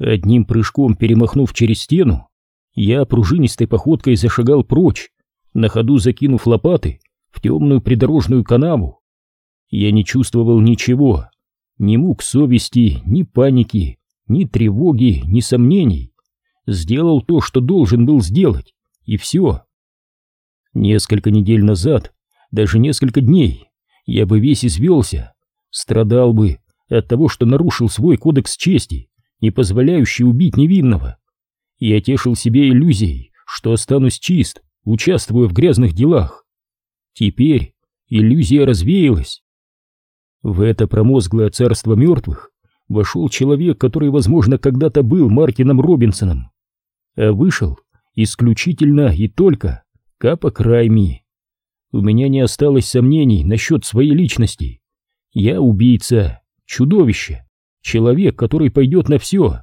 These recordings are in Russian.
Одним прыжком перемахнув через стену, я пружинистой походкой зашагал прочь, на ходу закинув лопаты в темную придорожную канаву. Я не чувствовал ничего, ни мук совести, ни паники, ни тревоги, ни сомнений. Сделал то, что должен был сделать, и все. Несколько недель назад, даже несколько дней, я бы весь извелся, страдал бы от того, что нарушил свой кодекс чести, не позволяющий убить невинного. Я тешил себе иллюзией, что останусь чист, участвуя в грязных делах. Теперь иллюзия развеялась. В это промозглое царство мертвых вошел человек, который, возможно, когда-то был Мартином Робинсоном, а вышел исключительно и только Капа Крайми. У меня не осталось сомнений насчет своей личности. Я убийца, чудовище, человек, который пойдет на все.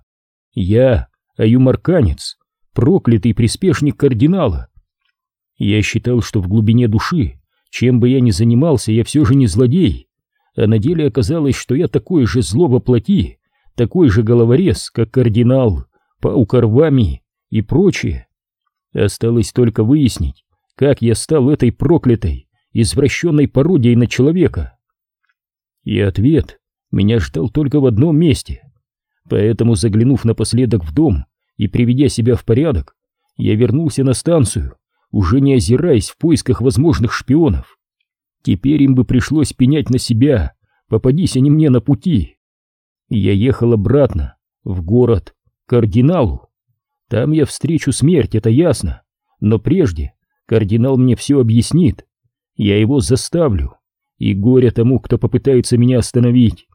Я аюмарканец, проклятый приспешник кардинала. Я считал, что в глубине души, чем бы я ни занимался, я все же не злодей, а на деле оказалось, что я такой же зло воплоти, такой же головорез, как кардинал, паукарвами и прочее. Осталось только выяснить, как я стал этой проклятой, извращенной пародией на человека. И ответ меня ждал только в одном месте. Поэтому, заглянув напоследок в дом и приведя себя в порядок, я вернулся на станцию, уже не озираясь в поисках возможных шпионов. Теперь им бы пришлось пенять на себя, попадись они мне на пути. Я ехал обратно, в город, к кардиналу. Там я встречу смерть, это ясно, но прежде Кардинал мне все объяснит. Я его заставлю. И горе тому, кто попытается меня остановить.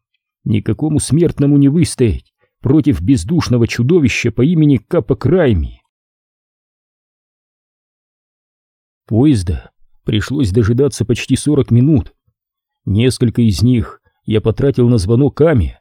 Никакому смертному не выстоять против бездушного чудовища по имени Капа Крайми. Поезда пришлось дожидаться почти 40 минут. Несколько из них я потратил на звонок Каме.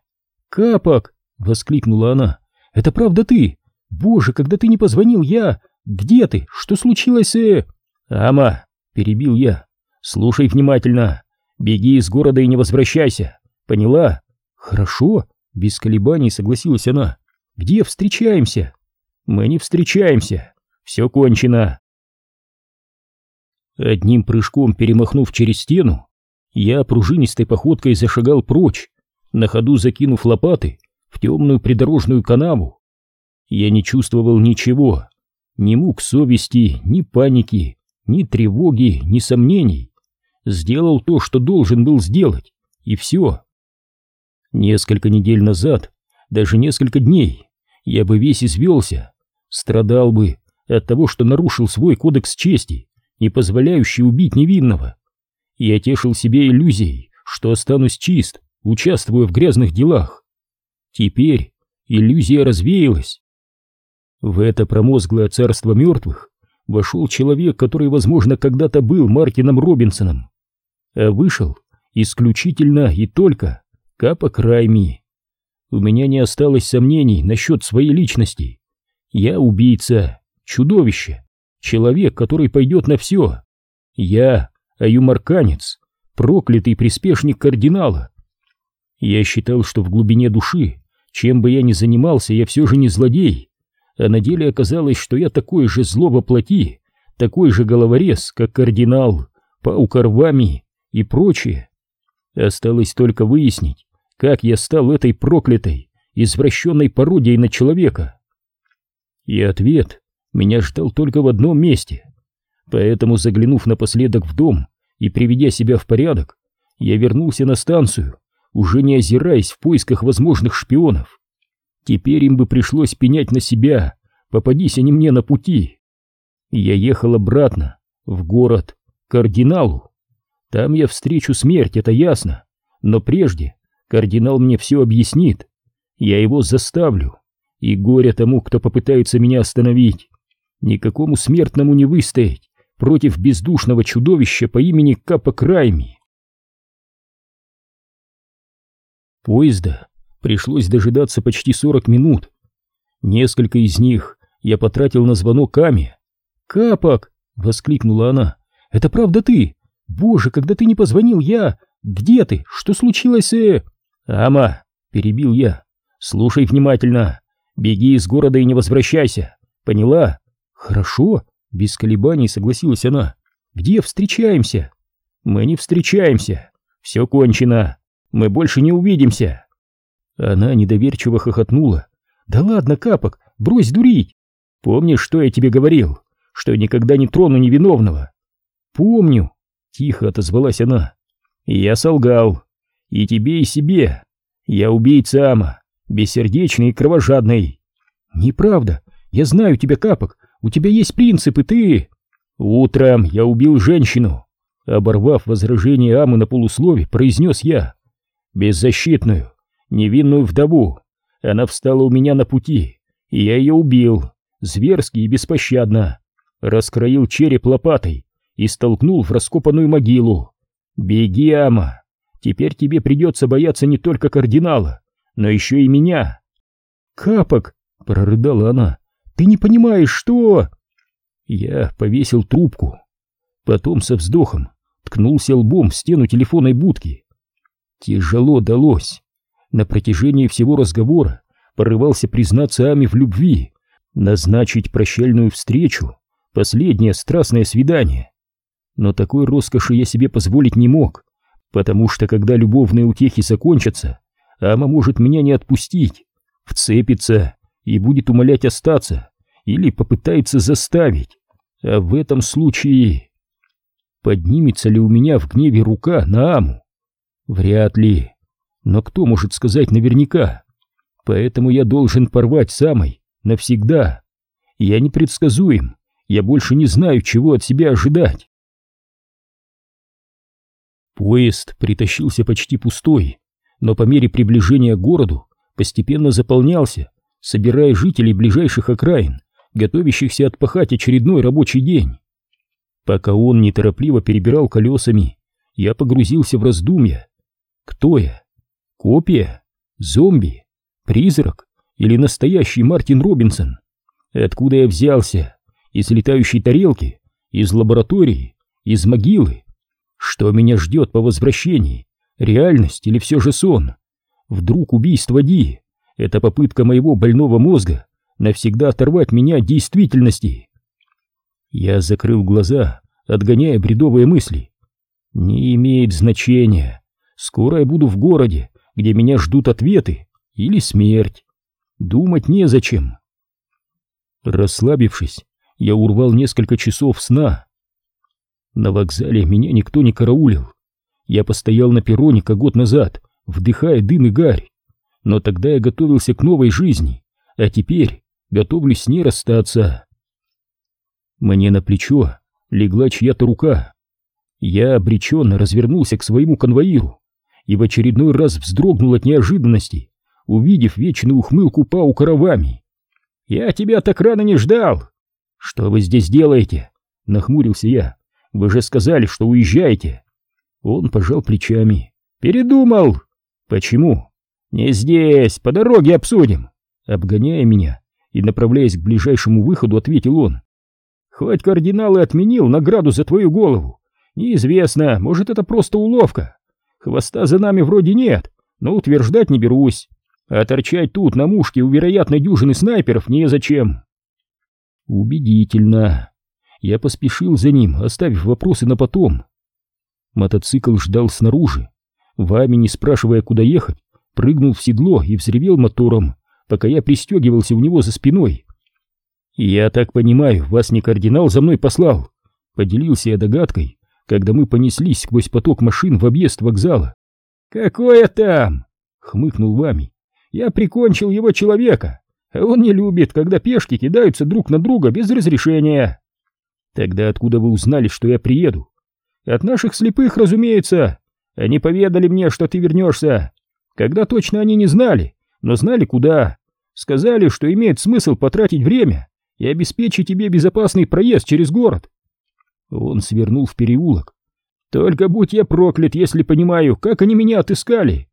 «Капок!» — воскликнула она. «Это правда ты? Боже, когда ты не позвонил, я... Где ты? Что случилось, э...» «Ама!» — перебил я. «Слушай внимательно. Беги из города и не возвращайся. Поняла?» «Хорошо», — без колебаний согласилась она. «Где встречаемся?» «Мы не встречаемся. Все кончено». Одним прыжком перемахнув через стену, я пружинистой походкой зашагал прочь, на ходу закинув лопаты в темную придорожную канаву. Я не чувствовал ничего, ни мук совести, ни паники, ни тревоги, ни сомнений. Сделал то, что должен был сделать, и все. Несколько недель назад, даже несколько дней, я бы весь извелся, страдал бы от того, что нарушил свой кодекс чести, не позволяющий убить невинного. Я тешил себе иллюзией, что останусь чист, участвуя в грязных делах. Теперь иллюзия развеялась. В это промозглое царство мертвых вошел человек, который, возможно, когда-то был Мартином Робинсоном, а вышел исключительно и только Капа Крайми. У меня не осталось сомнений насчет своей личности. Я убийца, чудовище, человек, который пойдет на все. Я аюмарканец, проклятый приспешник кардинала. Я считал, что в глубине души, чем бы я ни занимался, я все же не злодей, а на деле оказалось, что я такой же зло воплоти, такой же головорез, как кардинал, паукарвами и прочее. Осталось только выяснить, как я стал этой проклятой, извращенной пародией на человека. И ответ меня ждал только в одном месте. Поэтому, заглянув напоследок в дом и приведя себя в порядок, я вернулся на станцию, уже не озираясь в поисках возможных шпионов. Теперь им бы пришлось пенять на себя, попадись они мне на пути. Я ехал обратно, в город, к кардиналу. Там я встречу смерть, это ясно, но прежде кардинал мне все объяснит. Я его заставлю, и горе тому, кто попытается меня остановить. Никакому смертному не выстоять против бездушного чудовища по имени Капа Крайми. Поезда пришлось дожидаться почти 40 минут. Несколько из них я потратил на звонок Аме. «Капок!» — воскликнула она. «Это правда ты? Боже, когда ты не позвонил, я... Где ты? Что случилось, э...» «Ама!» — перебил я. «Слушай внимательно. Беги из города и не возвращайся. Поняла? Хорошо, без колебаний согласилась она. Где встречаемся? Мы не встречаемся. Все кончено. Мы больше не увидимся. Она недоверчиво хохотнула. Да ладно, Капок, брось дурить. Помнишь, что я тебе говорил? Что никогда не трону невиновного. Помню, тихо отозвалась она. Я солгал. И тебе, и себе. Я убийца Ама, бессердечный и кровожадный. Неправда. Я знаю тебя, Капок. У тебя есть принципы, ты... Утром я убил женщину. Оборвав возражение Амы на полуслове, произнес я. Беззащитную, невинную вдову. Она встала у меня на пути, и я ее убил, зверски и беспощадно. Раскроил череп лопатой и столкнул в раскопанную могилу. Беги, Ама, теперь тебе придется бояться не только кардинала, но еще и меня. Капок, прорыдала она, ты не понимаешь, что... Я повесил трубку. Потом со вздохом ткнулся лбом в стену телефонной будки. Тяжело далось. На протяжении всего разговора порывался признаться Ами в любви, назначить прощальную встречу, последнее страстное свидание. Но такой роскоши я себе позволить не мог, потому что когда любовные утехи закончатся, Ама может меня не отпустить, вцепится и будет умолять остаться или попытается заставить. А в этом случае... Поднимется ли у меня в гневе рука на Аму? Вряд ли. Но кто может сказать наверняка? Поэтому я должен порвать самой навсегда. Я непредсказуем. Я больше не знаю, чего от себя ожидать. Поезд притащился почти пустой, но по мере приближения к городу постепенно заполнялся, собирая жителей ближайших окраин готовящихся отпахать очередной рабочий день. Пока он неторопливо перебирал колесами, я погрузился в раздумья. Кто я? Копия? Зомби? Призрак? Или настоящий Мартин Робинсон? Откуда я взялся? Из летающей тарелки? Из лаборатории? Из могилы? Что меня ждет по возвращении? Реальность или все же сон? Вдруг убийство Ди — это попытка моего больного мозга навсегда оторвать меня от действительности. Я закрыл глаза, отгоняя бредовые мысли. Не имеет значения. Скоро я буду в городе, где меня ждут ответы или смерть. Думать незачем. Расслабившись, я урвал несколько часов сна. На вокзале меня никто не караулил. Я постоял на перроне, как год назад, вдыхая дым и гарь. Но тогда я готовился к новой жизни, а теперь готовлюсь с ней расстаться. Мне на плечо легла чья-то рука. Я обреченно развернулся к своему конвоиру и в очередной раз вздрогнул от неожиданности, увидев вечную ухмылку Пау Каравами. «Я тебя так рано не ждал!» «Что вы здесь делаете?» — нахмурился я. «Вы же сказали, что уезжаете!» Он пожал плечами. «Передумал!» «Почему?» «Не здесь, по дороге обсудим!» Обгоняя меня, и, направляясь к ближайшему выходу, ответил он. «Хоть кардинал и отменил награду за твою голову, неизвестно, может, это просто уловка. Хвоста за нами вроде нет, но утверждать не берусь. А торчать тут на мушке у вероятной дюжины снайперов незачем». Убедительно. Я поспешил за ним, оставив вопросы на потом. Мотоцикл ждал снаружи. Вами, не спрашивая, куда ехать, прыгнул в седло и взревел мотором пока я пристегивался у него за спиной. «Я так понимаю, вас не кардинал за мной послал?» Поделился я догадкой, когда мы понеслись сквозь поток машин в объезд вокзала. «Какое там?» — хмыкнул Вами. «Я прикончил его человека, а он не любит, когда пешки кидаются друг на друга без разрешения». «Тогда откуда вы узнали, что я приеду?» «От наших слепых, разумеется. Они поведали мне, что ты вернешься. Когда точно они не знали, но знали куда. Сказали, что имеет смысл потратить время и обеспечить тебе безопасный проезд через город. Он свернул в переулок. Только будь я проклят, если понимаю, как они меня отыскали.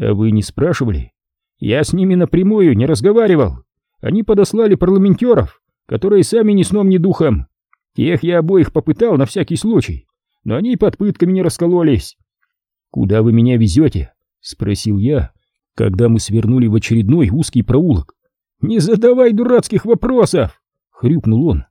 А вы не спрашивали? Я с ними напрямую не разговаривал. Они подослали парламентеров, которые сами ни сном, ни духом. Тех я обоих попытал на всякий случай, но они под пытками не раскололись. «Куда вы меня везете?» — спросил я, когда мы свернули в очередной узкий проулок. Не задавай дурацких вопросов!» — хрюкнул он.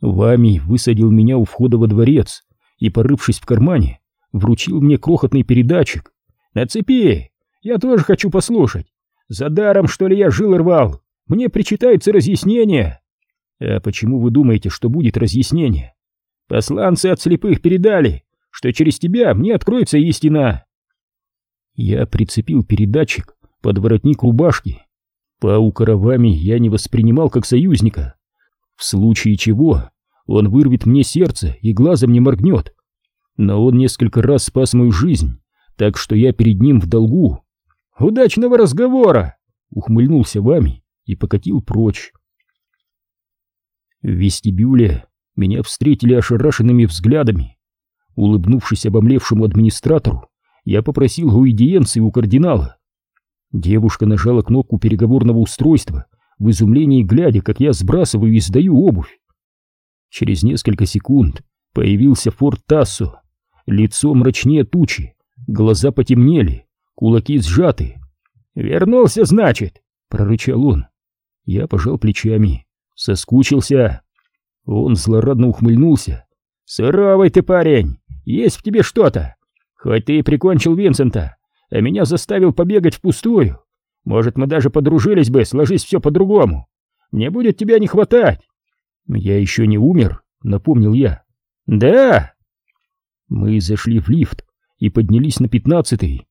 Вами высадил меня у входа во дворец и, порывшись в кармане, вручил мне крохотный передатчик. «Нацепи! Я тоже хочу послушать! За даром, что ли, я жил рвал! Мне причитается разъяснение!» «А почему вы думаете, что будет разъяснение?» «Посланцы от слепых передали, что через тебя мне откроется истина!» Я прицепил передатчик под воротник рубашки. Паука ровами я не воспринимал как союзника. В случае чего он вырвет мне сердце и глазом не моргнет. Но он несколько раз спас мою жизнь, так что я перед ним в долгу. «Удачного разговора!» — ухмыльнулся вами и покатил прочь. В вестибюле меня встретили ошарашенными взглядами. Улыбнувшись обомлевшему администратору, я попросил аудиенции у кардинала. Девушка нажала кнопку переговорного устройства, в изумлении глядя, как я сбрасываю и сдаю обувь. Через несколько секунд появился Форд Тассо, лицо мрачнее тучи, глаза потемнели, кулаки сжаты. «Вернулся, значит!» — прорычал он. Я пожал плечами, соскучился. Он злорадно ухмыльнулся. «Суровый ты парень! Есть в тебе что-то! Хоть ты и прикончил Винсента, а меня заставил побегать впустую. Может, мы даже подружились бы, сложись все по-другому. Мне будет тебя не хватать. Я еще не умер, напомнил я. Да. Мы зашли в лифт и поднялись на пятнадцатый.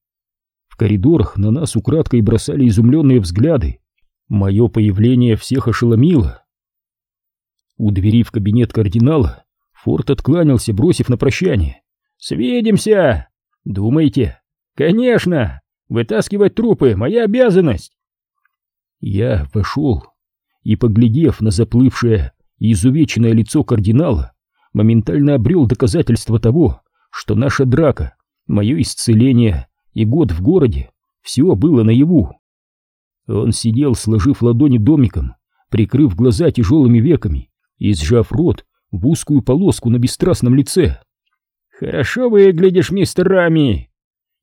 В коридорах на нас украдкой бросали изумленные взгляды. Мое появление всех ошеломило. У двери в кабинет кардинала Форд откланялся, бросив на прощание. «Свидимся!» «Думаете?» «Конечно! Вытаскивать трупы — моя обязанность!» Я вошел и, поглядев на заплывшее и изувеченное лицо кардинала, моментально обрел доказательство того, что наша драка, мое исцеление и год в городе — все было наяву. Он сидел, сложив ладони домиком, прикрыв глаза тяжелыми веками и сжав рот в узкую полоску на бесстрастном лице. «Хорошо выглядишь, мистер Рами!»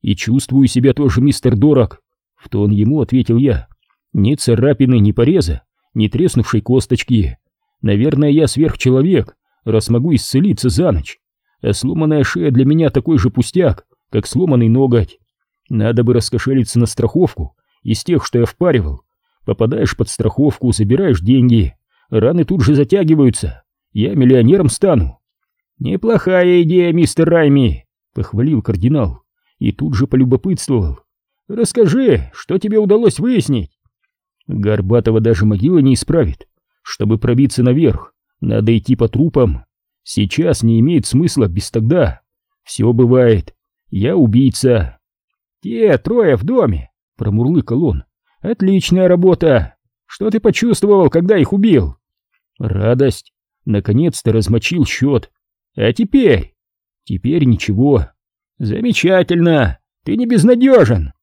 И чувствую себя тоже, мистер Дорог. В тон ему ответил я. Ни царапины, ни пореза, ни треснувшей косточки. Наверное, я сверхчеловек, раз могу исцелиться за ночь. А сломанная шея для меня такой же пустяк, как сломанный ноготь. Надо бы раскошелиться на страховку из тех, что я впаривал. Попадаешь под страховку, забираешь деньги, раны тут же затягиваются. Я миллионером стану. Неплохая идея, мистер Райми, похвалил кардинал и тут же полюбопытствовал. «Расскажи, что тебе удалось выяснить?» Горбатого даже могила не исправит. Чтобы пробиться наверх, надо идти по трупам. Сейчас не имеет смысла без тогда. Все бывает. Я убийца. Те трое в доме, промурлыкал он. Отличная работа. Что ты почувствовал, когда их убил? Радость. Наконец-то размочил счет. А теперь? Теперь ничего. «Замечательно! Ты не безнадежен!»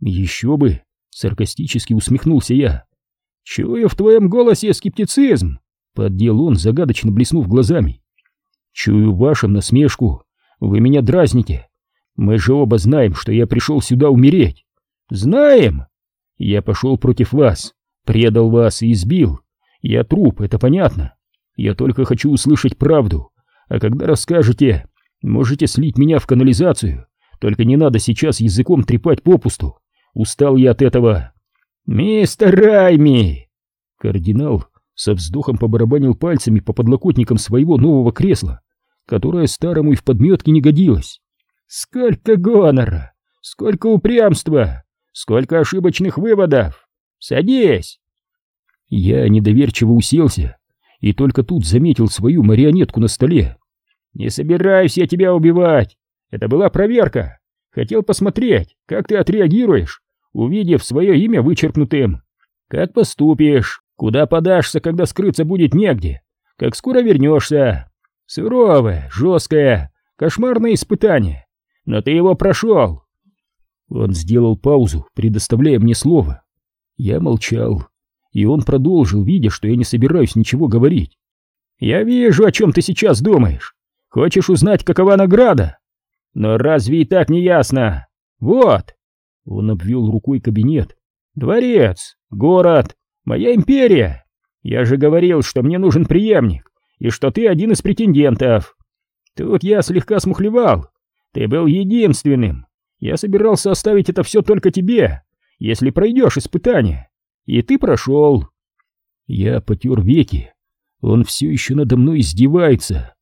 «Еще бы!» — саркастически усмехнулся я. «Чую в твоем голосе скептицизм!» — поддел он, загадочно блеснув глазами. «Чую вашу насмешку. Вы меня дразните. Мы же оба знаем, что я пришел сюда умереть. Знаем! Я пошел против вас, предал вас и избил. Я труп, это понятно. Я только хочу услышать правду. А когда расскажете, Можете слить меня в канализацию, только не надо сейчас языком трепать попусту. Устал я от этого. Мистер Райми! Кардинал со вздохом побарабанил пальцами по подлокотникам своего нового кресла, которое старому и в подметке не годилось. Сколько гонора! Сколько упрямства! Сколько ошибочных выводов! Садись! Я недоверчиво уселся и только тут заметил свою марионетку на столе. «Не собираюсь я тебя убивать. Это была проверка. Хотел посмотреть, как ты отреагируешь, увидев свое имя вычеркнутым. Как поступишь, куда подашься, когда скрыться будет негде, как скоро вернешься. Суровое, жесткое, кошмарное испытание. Но ты его прошел». Он сделал паузу, предоставляя мне слово. Я молчал, и он продолжил, видя, что я не собираюсь ничего говорить. «Я вижу, о чем ты сейчас думаешь. Хочешь узнать, какова награда? Но разве и так не ясно? Вот!» Он обвел рукой кабинет. Дворец, город, моя империя. Я же говорил, что мне нужен преемник, и что ты один из претендентов. Тут я слегка смухлевал. Ты был единственным. Я собирался оставить это все только тебе, если пройдешь испытание. И ты прошел. Я потер веки. Он все еще надо мной издевается.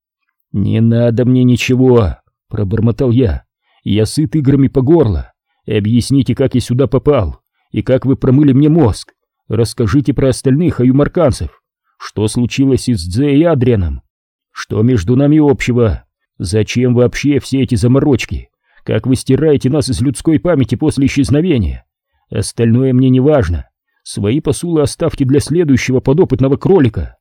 «Не надо мне ничего», — пробормотал я. «Я сыт играми по горло. Объясните, как я сюда попал, и как вы промыли мне мозг. Расскажите про остальных аюмарканцев. Что случилось с Дзе и Адрианом? Что между нами общего? Зачем вообще все эти заморочки? Как вы стираете нас из людской памяти после исчезновения? Остальное мне не важно. Свои посулы оставьте для следующего подопытного кролика.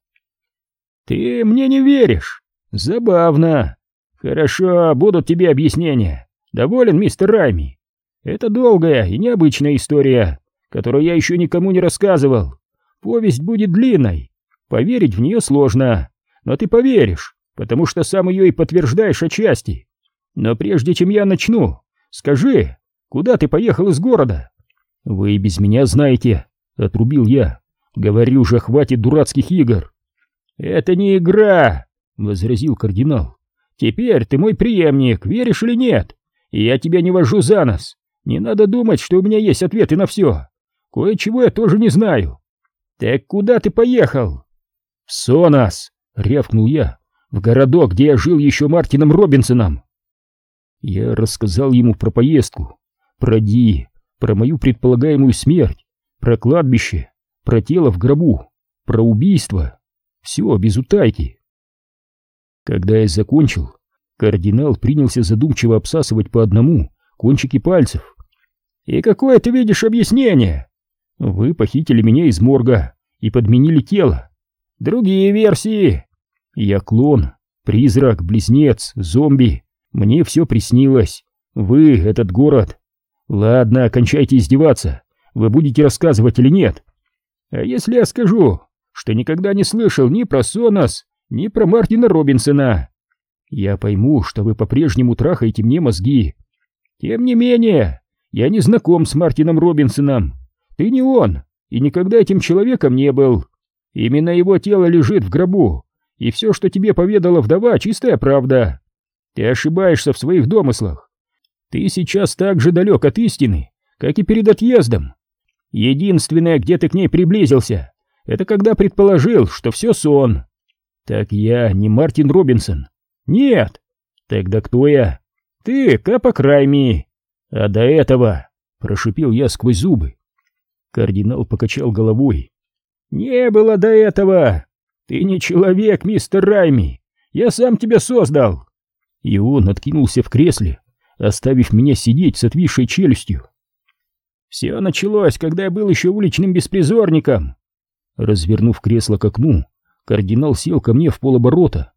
Ты мне не веришь? Забавно. Хорошо, будут тебе объяснения. Доволен, мистер Райми? Это долгая и необычная история, которую я еще никому не рассказывал. Повесть будет длинной. Поверить в нее сложно, но ты поверишь, потому что сам ее и подтверждаешь отчасти. Но прежде чем я начну, скажи, куда ты поехал из города? Вы и без меня знаете, отрубил я. Говорю же, хватит дурацких игр. Это не игра, возразил кардинал. Теперь ты мой преемник, веришь или нет? Я тебя не вожу за нос. Не надо думать, что у меня есть ответы на все. Кое-чего я тоже не знаю. Так куда ты поехал? В Сонас, рявкнул я, в городок, где я жил еще Мартином Робинсоном. Я рассказал ему про поездку, про Ди, про мою предполагаемую смерть, про кладбище, про тело в гробу, про убийство. Все без утайки. Когда я закончил, кардинал принялся задумчиво обсасывать по одному кончики пальцев. «И какое ты видишь объяснение?» «Вы похитили меня из морга и подменили тело. Другие версии. Я клон, призрак, близнец, зомби. Мне все приснилось. Вы, этот город. Ладно, кончайте издеваться. Вы будете рассказывать или нет? А если я скажу, что никогда не слышал ни про Сонос, ни про Мартина Робинсона? Я пойму, что вы по-прежнему трахаете мне мозги. Тем не менее, я не знаком с Мартином Робинсоном. Ты не он, и никогда этим человеком не был. Именно его тело лежит в гробу, и все, что тебе поведала вдова, чистая правда. Ты ошибаешься в своих домыслах. Ты сейчас так же далек от истины, как и перед отъездом. Единственное, где ты к ней приблизился, это когда предположил, что все сон. Так я не Мартин Робинсон. Нет. Тогда кто я? Ты Капа Крайми. А до этого, прошипел я сквозь зубы. Кардинал покачал головой. Не было до этого. Ты не человек, мистер Райми. Я сам тебя создал. И он откинулся в кресле, оставив меня сидеть с отвисшей челюстью. Все началось, когда я был еще уличным беспризорником. Развернув кресло к окну, кардинал сел ко мне в полоборота.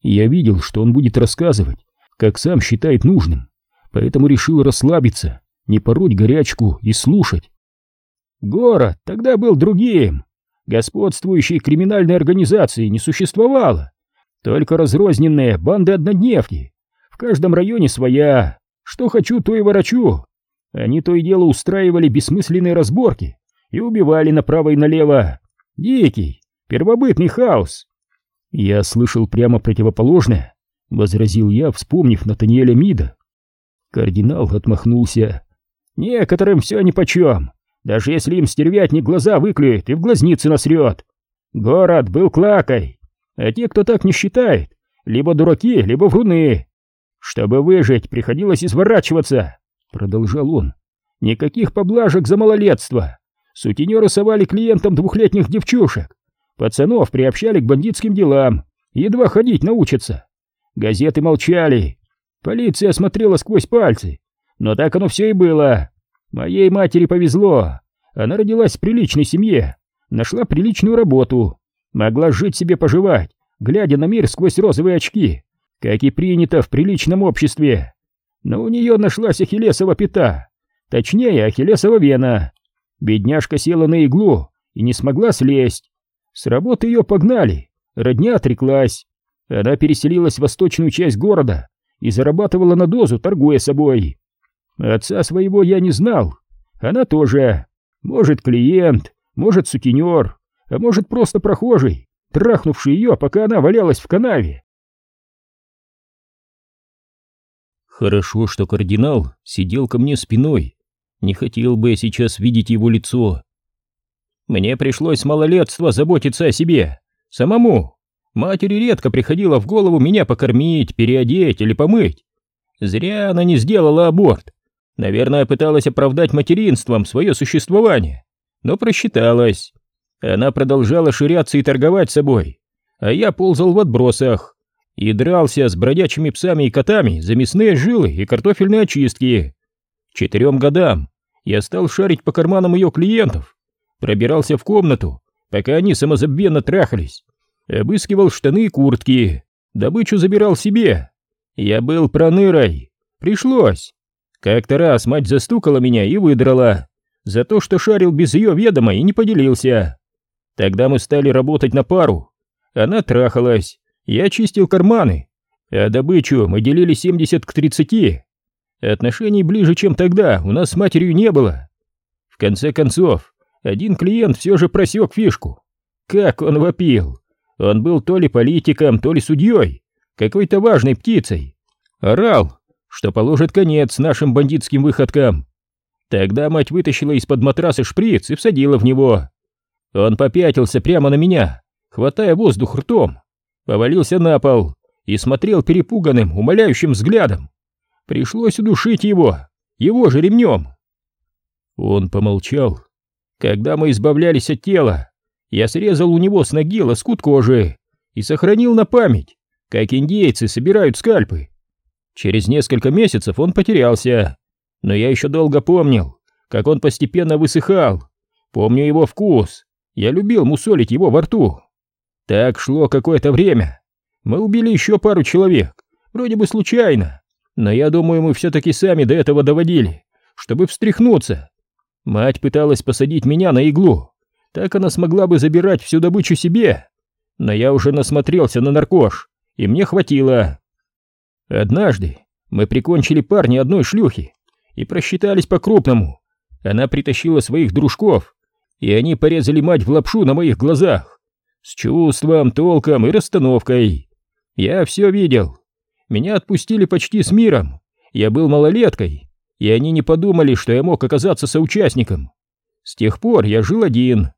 Я видел, что он будет рассказывать, как сам считает нужным поэтому решил расслабиться, не пороть горячку и слушать. Город тогда был другим. Господствующей криминальной организации не существовало. Только разрозненные банды однодневки. В каждом районе своя. Что хочу, то и ворочу. Они то и дело устраивали бессмысленные разборки и убивали направо и налево. Дикий, первобытный хаос. Я слышал прямо противоположное, возразил я, вспомнив Натаниэля Мида. Кардинал отмахнулся. «Некоторым все нипочем, даже если им стервятник глаза выклюет и в глазницы насрет. Город был клакой, а те, кто так не считает, либо дураки, либо вруны. Чтобы выжить, приходилось изворачиваться», — продолжал он. «Никаких поблажек за малолетство. Сутенеры совали клиентам двухлетних девчушек. Пацанов приобщали к бандитским делам, едва ходить научатся. Газеты молчали, Полиция смотрела сквозь пальцы, но так оно все и было. Моей матери повезло. Она родилась в приличной семье, нашла приличную работу, могла жить себе поживать, глядя на мир сквозь розовые очки, как и принято в приличном обществе. Но у нее нашлась ахиллесова пята, точнее ахиллесова вена. Бедняжка села на иглу и не смогла слезть. С работы ее погнали, родня отреклась. Она переселилась в восточную часть города, и зарабатывала на дозу, торгуя собой. Отца своего я не знал, она тоже. Может, клиент, может, сутенер, а может, просто прохожий, трахнувший ее, пока она валялась в канаве. Хорошо, что кардинал сидел ко мне спиной. Не хотел бы я сейчас видеть его лицо. Мне пришлось с малолетства заботиться о себе. Самому. Матери редко приходило в голову меня покормить, переодеть или помыть. Зря она не сделала аборт. Наверное, пыталась оправдать материнством свое существование, но просчиталась. Она продолжала ширяться и торговать собой, а я ползал в отбросах и дрался с бродячими псами и котами за мясные жилы и картофельные очистки. Четырем годам я стал шарить по карманам ее клиентов, пробирался в комнату, пока они самозабвенно трахались, обыскивал штаны и куртки, добычу забирал себе. Я был пронырой, пришлось. Как-то раз мать застукала меня и выдрала за то, что шарил без ее ведома и не поделился. Тогда мы стали работать на пару. Она трахалась, я чистил карманы, а добычу мы делили 70 к 30. Отношений ближе, чем тогда, у нас с матерью не было. В конце концов, один клиент все же просек фишку. Как он вопил! Он был то ли политиком, то ли судьей, какой-то важной птицей. Орал, что положит конец нашим бандитским выходкам. Тогда мать вытащила из-под матраса шприц и всадила в него. Он попятился прямо на меня, хватая воздух ртом, повалился на пол и смотрел перепуганным, умоляющим взглядом. Пришлось удушить его, его же ремнем. Он помолчал. Когда мы избавлялись от тела, я срезал у него с ноги лоскут кожи и сохранил на память, как индейцы собирают скальпы. Через несколько месяцев он потерялся, но я еще долго помнил, как он постепенно высыхал. Помню его вкус, я любил мусолить его во рту. Так шло какое-то время. Мы убили еще пару человек, вроде бы случайно, но я думаю, мы все-таки сами до этого доводили, чтобы встряхнуться. Мать пыталась посадить меня на иглу, так она смогла бы забирать всю добычу себе. Но я уже насмотрелся на наркош, и мне хватило. Однажды мы прикончили парня одной шлюхи и просчитались по-крупному. Она притащила своих дружков, и они порезали мать в лапшу на моих глазах. С чувством, толком и расстановкой. Я все видел. Меня отпустили почти с миром. Я был малолеткой, и они не подумали, что я мог оказаться соучастником. С тех пор я жил один,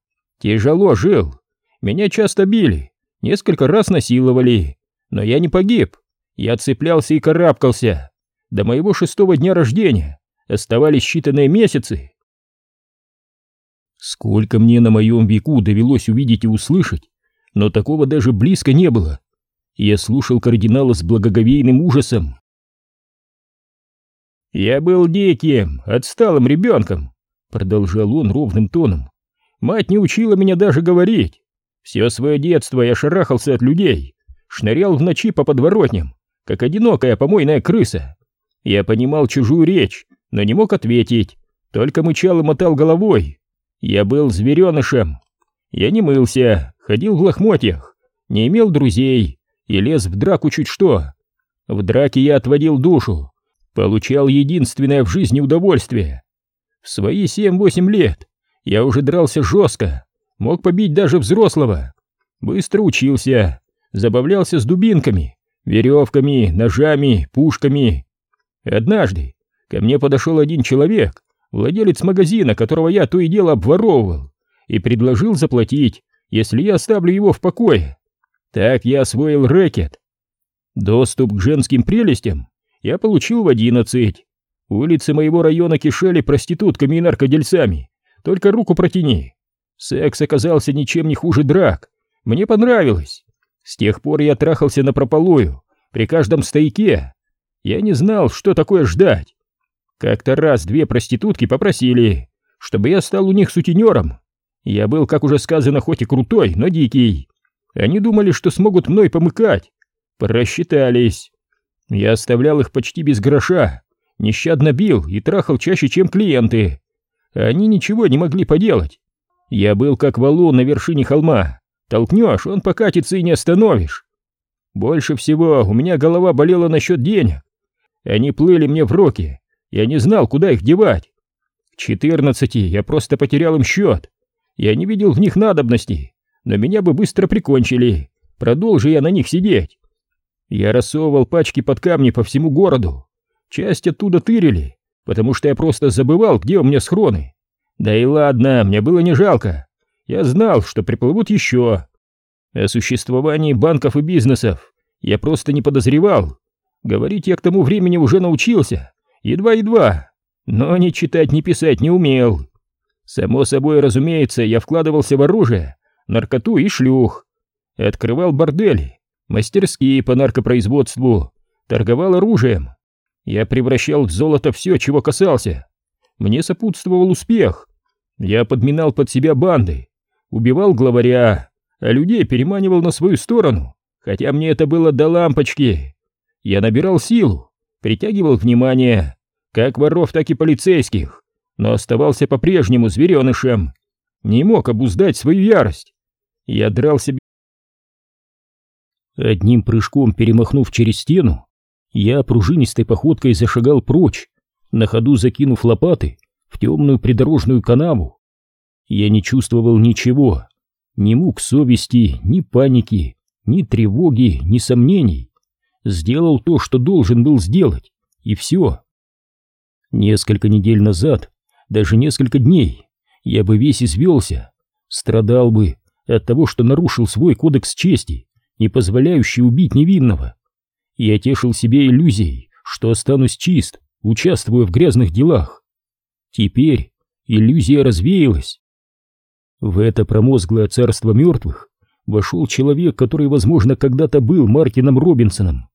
Тяжело жил. Меня часто били, несколько раз насиловали. Но я не погиб. Я цеплялся и карабкался. До моего шестого дня рождения оставались считанные месяцы. Сколько мне на моем веку довелось увидеть и услышать, но такого даже близко не было. Я слушал кардинала с благоговейным ужасом. «Я был диким, отсталым ребенком», — продолжал он ровным тоном. Мать не учила меня даже говорить. Все свое детство я шарахался от людей, шнырял в ночи по подворотням, как одинокая помойная крыса. Я понимал чужую речь, но не мог ответить, только мычал и мотал головой. Я был зверенышем. Я не мылся, ходил в лохмотьях, не имел друзей и лез в драку чуть что. В драке я отводил душу, получал единственное в жизни удовольствие. В свои семь-восемь лет я уже дрался жестко, мог побить даже взрослого. Быстро учился, забавлялся с дубинками, веревками, ножами, пушками. Однажды ко мне подошел один человек, владелец магазина, которого я то и дело обворовывал, и предложил заплатить, если я оставлю его в покое. Так я освоил рэкет. Доступ к женским прелестям я получил в одиннадцать. Улицы моего района кишели проститутками и наркодельцами. Только руку протяни. Секс оказался ничем не хуже драк. Мне понравилось. С тех пор я трахался на прополую, при каждом стояке. Я не знал, что такое ждать. Как-то раз две проститутки попросили, чтобы я стал у них сутенером. Я был, как уже сказано, хоть и крутой, но дикий. Они думали, что смогут мной помыкать. Просчитались. Я оставлял их почти без гроша, нещадно бил и трахал чаще, чем клиенты. Они ничего не могли поделать. Я был как валун на вершине холма. Толкнешь, он покатится и не остановишь. Больше всего у меня голова болела насчет денег. Они плыли мне в руки, я не знал, куда их девать. К четырнадцати я просто потерял им счет. Я не видел в них надобности, но меня бы быстро прикончили. Продолжи я на них сидеть. Я рассовывал пачки под камни по всему городу. Часть оттуда тырили, потому что я просто забывал, где у меня схроны. Да и ладно, мне было не жалко. Я знал, что приплывут еще. О существовании банков и бизнесов я просто не подозревал. Говорить я к тому времени уже научился, едва-едва, но ни читать, ни писать не умел. Само собой, разумеется, я вкладывался в оружие, наркоту и шлюх. Открывал бордели, мастерские по наркопроизводству, торговал оружием. Я превращал в золото все, чего касался. Мне сопутствовал успех. Я подминал под себя банды, убивал главаря, а людей переманивал на свою сторону, хотя мне это было до лампочки. Я набирал силу, притягивал внимание, как воров, так и полицейских, но оставался по-прежнему зверенышем. Не мог обуздать свою ярость. Я драл себе... Одним прыжком перемахнув через стену, я пружинистой походкой зашагал прочь, на ходу закинув лопаты в темную придорожную канаву. Я не чувствовал ничего, ни мук совести, ни паники, ни тревоги, ни сомнений. Сделал то, что должен был сделать, и все. Несколько недель назад, даже несколько дней, я бы весь извелся, страдал бы от того, что нарушил свой кодекс чести, не позволяющий убить невинного. Я тешил себе иллюзией, что останусь чист, участвуя в грязных делах. Теперь иллюзия развеялась. В это промозглое царство мертвых вошел человек, который, возможно, когда-то был Мартином Робинсоном,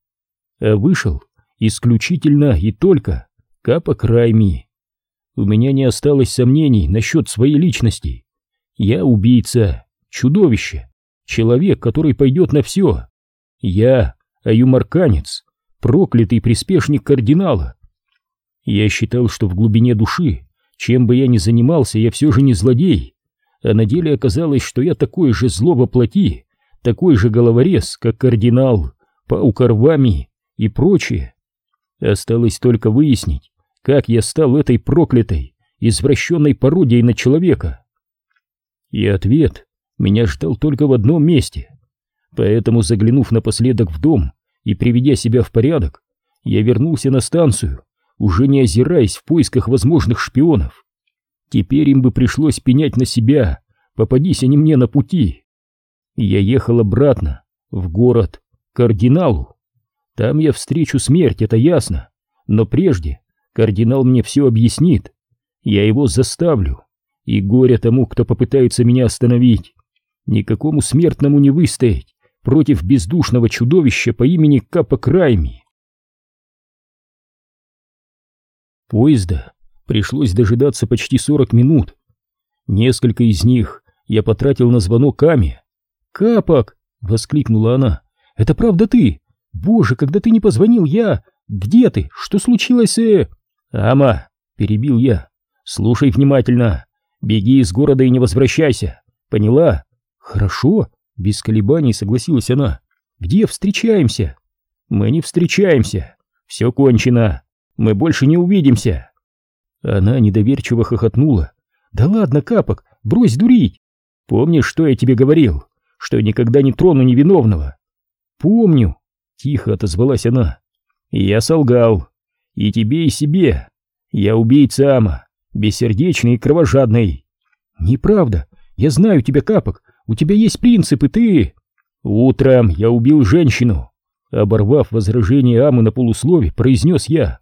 а вышел исключительно и только Капа Райми. У меня не осталось сомнений насчет своей личности. Я убийца, чудовище, человек, который пойдет на все. Я аюмарканец, проклятый приспешник кардинала. Я считал, что в глубине души, чем бы я ни занимался, я все же не злодей, а на деле оказалось, что я такой же зло воплоти, такой же головорез, как кардинал, паук Арвами и прочее. Осталось только выяснить, как я стал этой проклятой, извращенной пародией на человека. И ответ меня ждал только в одном месте. Поэтому, заглянув напоследок в дом и приведя себя в порядок, я вернулся на станцию, уже не озираясь в поисках возможных шпионов. Теперь им бы пришлось пенять на себя, попадись они мне на пути. Я ехал обратно, в город, к кардиналу. Там я встречу смерть, это ясно, но прежде кардинал мне все объяснит. Я его заставлю, и горе тому, кто попытается меня остановить. Никакому смертному не выстоять против бездушного чудовища по имени Капа Крайми. Поезда пришлось дожидаться почти 40 минут. Несколько из них я потратил на звонок Аме. «Капок!» — воскликнула она. «Это правда ты? Боже, когда ты не позвонил, я... Где ты? Что случилось, э...» «Ама!» — перебил я. «Слушай внимательно. Беги из города и не возвращайся. Поняла?» «Хорошо», — без колебаний согласилась она. «Где встречаемся?» «Мы не встречаемся. Все кончено. Мы больше не увидимся». Она недоверчиво хохотнула. «Да ладно, Капок, брось дурить! Помнишь, что я тебе говорил? Что никогда не трону невиновного?» «Помню», — тихо отозвалась она. «Я солгал. И тебе, и себе. Я убийца Ама, бессердечный и кровожадный». «Неправда. Я знаю тебя, Капок. У тебя есть принципы, ты...» «Утром я убил женщину», — оборвав возражение Амы на полуслове, произнес я.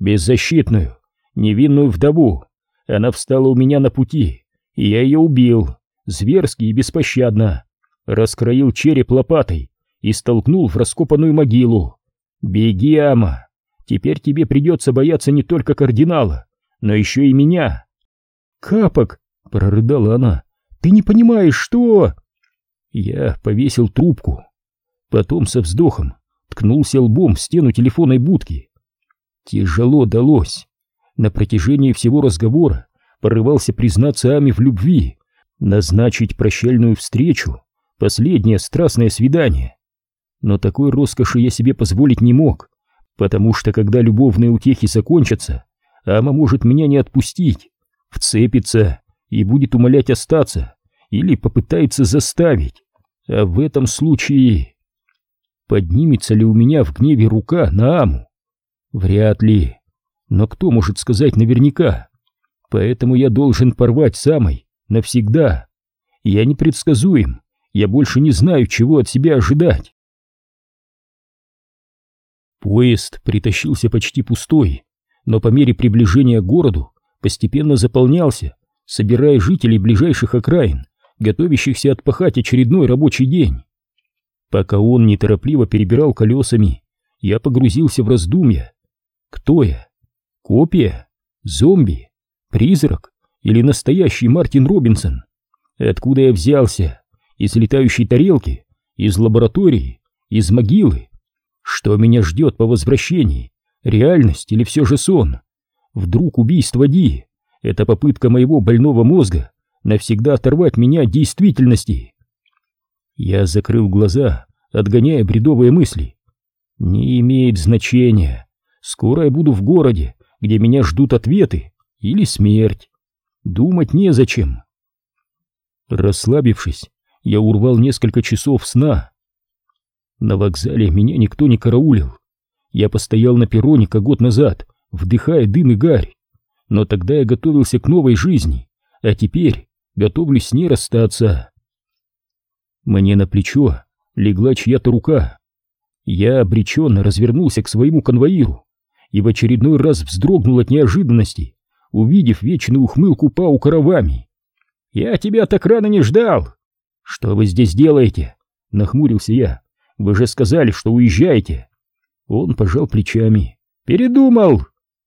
«Беззащитную, невинную вдову. Она встала у меня на пути, и я ее убил, зверски и беспощадно. Раскроил череп лопатой и столкнул в раскопанную могилу. Беги, Ама, теперь тебе придется бояться не только кардинала, но еще и меня. Капок, прорыдала она, ты не понимаешь, что... Я повесил трубку. Потом со вздохом ткнулся лбом в стену телефонной будки. Тяжело далось. На протяжении всего разговора порывался признаться Ами в любви, назначить прощальную встречу, последнее страстное свидание. Но такой роскоши я себе позволить не мог, потому что когда любовные утехи закончатся, Ама может меня не отпустить, вцепится и будет умолять остаться, или попытается заставить. А в этом случае... Поднимется ли у меня в гневе рука на Аму? Вряд ли. Но кто может сказать наверняка? Поэтому я должен порвать самой навсегда. Я непредсказуем, я больше не знаю, чего от себя ожидать. Поезд притащился почти пустой, но по мере приближения к городу постепенно заполнялся, собирая жителей ближайших окраин, готовящихся отпахать очередной рабочий день. Пока он неторопливо перебирал колесами, я погрузился в раздумья. Кто я? Копия? Зомби? Призрак? Или настоящий Мартин Робинсон? Откуда я взялся? Из летающей тарелки? Из лаборатории? Из могилы? Что меня ждет по возвращении? Реальность или все же сон? Вдруг убийство Ди — это попытка моего больного мозга навсегда оторвать меня от действительности? Я закрыл глаза, отгоняя бредовые мысли. Не имеет значения. Скоро я буду в городе, где меня ждут ответы или смерть. Думать незачем. Расслабившись, я урвал несколько часов сна. На вокзале меня никто не караулил. Я постоял на перроне, как год назад, вдыхая дым и гарь. Но тогда я готовился к новой жизни, а теперь готовлюсь с ней расстаться. Мне на плечо легла чья-то рука. Я обреченно развернулся к своему конвоиру и в очередной раз вздрогнул от неожиданности, увидев вечную ухмылку Пау Каравами. «Я тебя так рано не ждал!» «Что вы здесь делаете?» — нахмурился я. Вы же сказали, что уезжаете. Он пожал плечами. Передумал.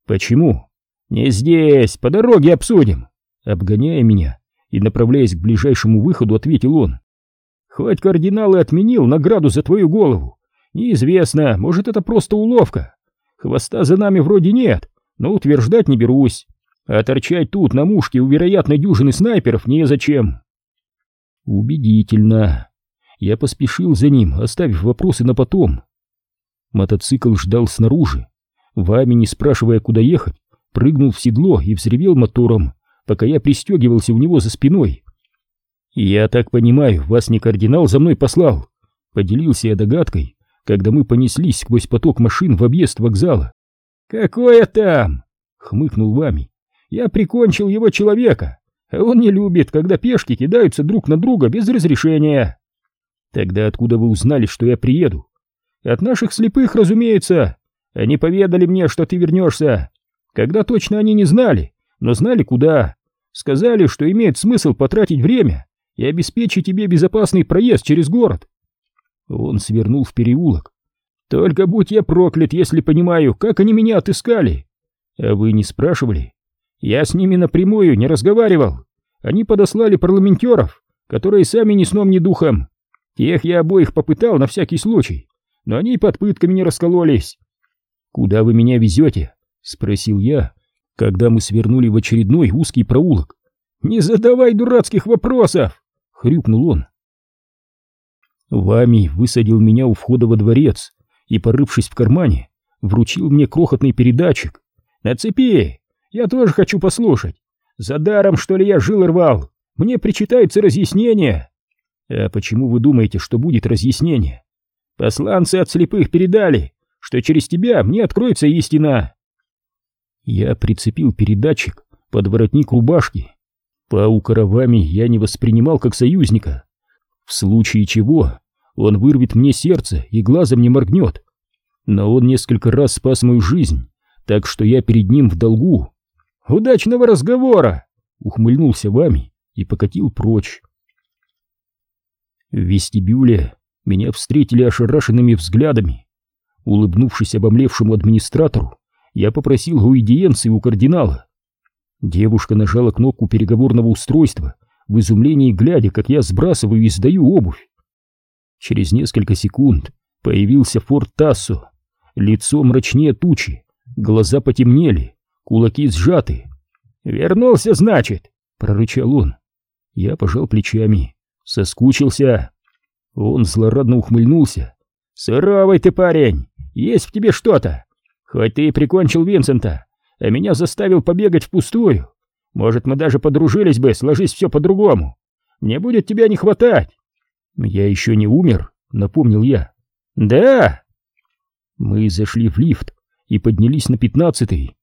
Почему? Не здесь, по дороге обсудим. Обгоняя меня и направляясь к ближайшему выходу, ответил он. Хоть кардинал и отменил награду за твою голову. Неизвестно, может это просто уловка. Хвоста за нами вроде нет, но утверждать не берусь. А торчать тут на мушке у вероятной дюжины снайперов незачем. Убедительно. Я поспешил за ним, оставив вопросы на потом. Мотоцикл ждал снаружи. Вами, не спрашивая, куда ехать, прыгнул в седло и взревел мотором, пока я пристегивался у него за спиной. «Я так понимаю, вас не кардинал за мной послал?» Поделился я догадкой, когда мы понеслись сквозь поток машин в объезд вокзала. «Какое там?» — хмыкнул Вами. «Я прикончил его человека, он не любит, когда пешки кидаются друг на друга без разрешения». Тогда откуда вы узнали, что я приеду? От наших слепых, разумеется. Они поведали мне, что ты вернешься. Когда точно они не знали, но знали куда. Сказали, что имеет смысл потратить время и обеспечить тебе безопасный проезд через город. Он свернул в переулок. Только будь я проклят, если понимаю, как они меня отыскали. А вы не спрашивали? Я с ними напрямую не разговаривал. Они подослали парламентеров, которые сами ни сном, ни духом Тех я обоих попытал на всякий случай, но они под пытками не раскололись. «Куда вы меня везете?» — спросил я, когда мы свернули в очередной узкий проулок. «Не задавай дурацких вопросов!» — хрюкнул он. Вами высадил меня у входа во дворец и, порывшись в кармане, вручил мне крохотный передатчик. «Нацепи! Я тоже хочу послушать! За даром, что ли, я жил и рвал! Мне причитается разъяснение!» А почему вы думаете, что будет разъяснение? Посланцы от слепых передали, что через тебя мне откроется истина. Я прицепил передатчик под воротник рубашки. Паука ровами я не воспринимал как союзника. В случае чего он вырвет мне сердце и глазом не моргнет. Но он несколько раз спас мою жизнь, так что я перед ним в долгу. «Удачного разговора!» — ухмыльнулся вами и покатил прочь. В вестибюле меня встретили ошарашенными взглядами. Улыбнувшись обомлевшему администратору, я попросил аудиенции у кардинала. Девушка нажала кнопку переговорного устройства, в изумлении глядя, как я сбрасываю и сдаю обувь. Через несколько секунд появился Форт Тассо. Лицо мрачнее тучи, глаза потемнели, кулаки сжаты. «Вернулся, значит!» — прорычал он. Я пожал плечами. Соскучился. Он злорадно ухмыльнулся. Суровый ты парень, есть в тебе что-то. Хоть ты и прикончил Винсента, а меня заставил побегать впустую. Может, мы даже подружились бы, сложись все по-другому. Мне будет тебя не хватать. Я еще не умер, напомнил я. Да. Мы зашли в лифт и поднялись на пятнадцатый.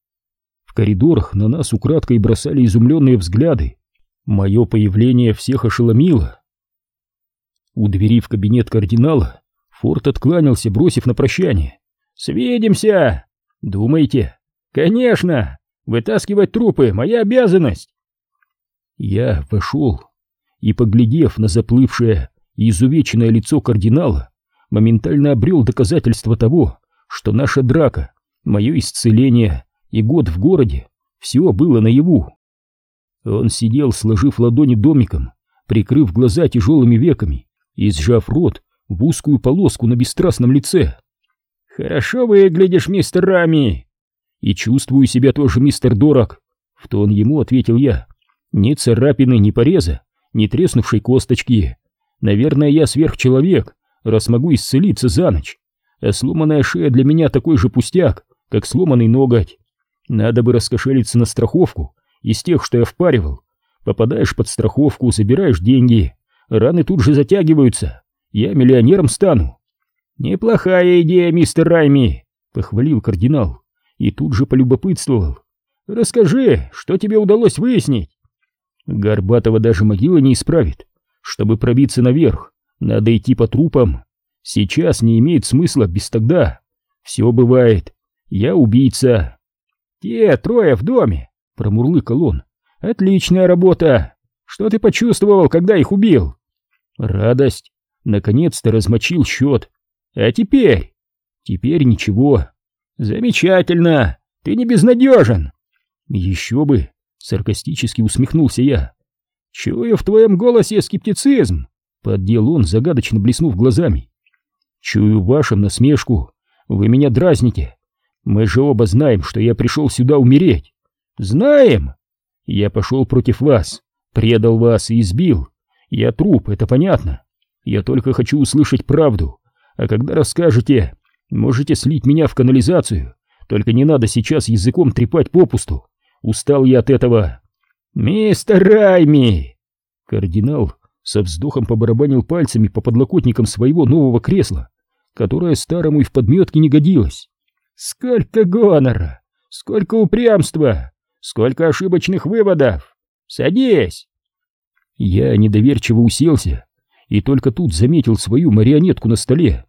В коридорах на нас украдкой бросали изумленные взгляды. Мое появление всех ошеломило. У двери в кабинет кардинала Форд откланялся, бросив на прощание. «Свидимся!» «Думаете?» «Конечно! Вытаскивать трупы — моя обязанность!» Я вошел и, поглядев на заплывшее и изувеченное лицо кардинала, моментально обрел доказательство того, что наша драка, мое исцеление и год в городе — все было наяву. Он сидел, сложив ладони домиком, прикрыв глаза тяжелыми веками и сжав рот в узкую полоску на бесстрастном лице. «Хорошо выглядишь, мистер Рами!» «И чувствую себя тоже, мистер Дорог!» В тон ему ответил я. «Ни царапины, ни пореза, ни треснувшей косточки. Наверное, я сверхчеловек, раз могу исцелиться за ночь. А сломанная шея для меня такой же пустяк, как сломанный ноготь. Надо бы раскошелиться на страховку из тех, что я впаривал. Попадаешь под страховку, забираешь деньги, раны тут же затягиваются. Я миллионером стану. Неплохая идея, мистер Райми, похвалил кардинал и тут же полюбопытствовал. Расскажи, что тебе удалось выяснить? Горбатого даже могила не исправит. Чтобы пробиться наверх, надо идти по трупам. Сейчас не имеет смысла без тогда. Все бывает. Я убийца. Те трое в доме, промурлыкал он. Отличная работа. Что ты почувствовал, когда их убил? Радость. Наконец-то размочил счет. А теперь? Теперь ничего. Замечательно. Ты не безнадежен. Еще бы. Саркастически усмехнулся я. Чую в твоем голосе скептицизм. Поддел он, загадочно блеснув глазами. Чую вашу насмешку. Вы меня дразните. Мы же оба знаем, что я пришел сюда умереть. Знаем. Я пошел против вас, предал вас и избил. Я труп, это понятно. Я только хочу услышать правду. А когда расскажете, можете слить меня в канализацию. Только не надо сейчас языком трепать попусту. Устал я от этого. Мистер Райми! Кардинал со вздохом побарабанил пальцами по подлокотникам своего нового кресла, которое старому и в подметке не годилось. Сколько гонора! Сколько упрямства! Сколько ошибочных выводов! Садись! Я недоверчиво уселся и только тут заметил свою марионетку на столе.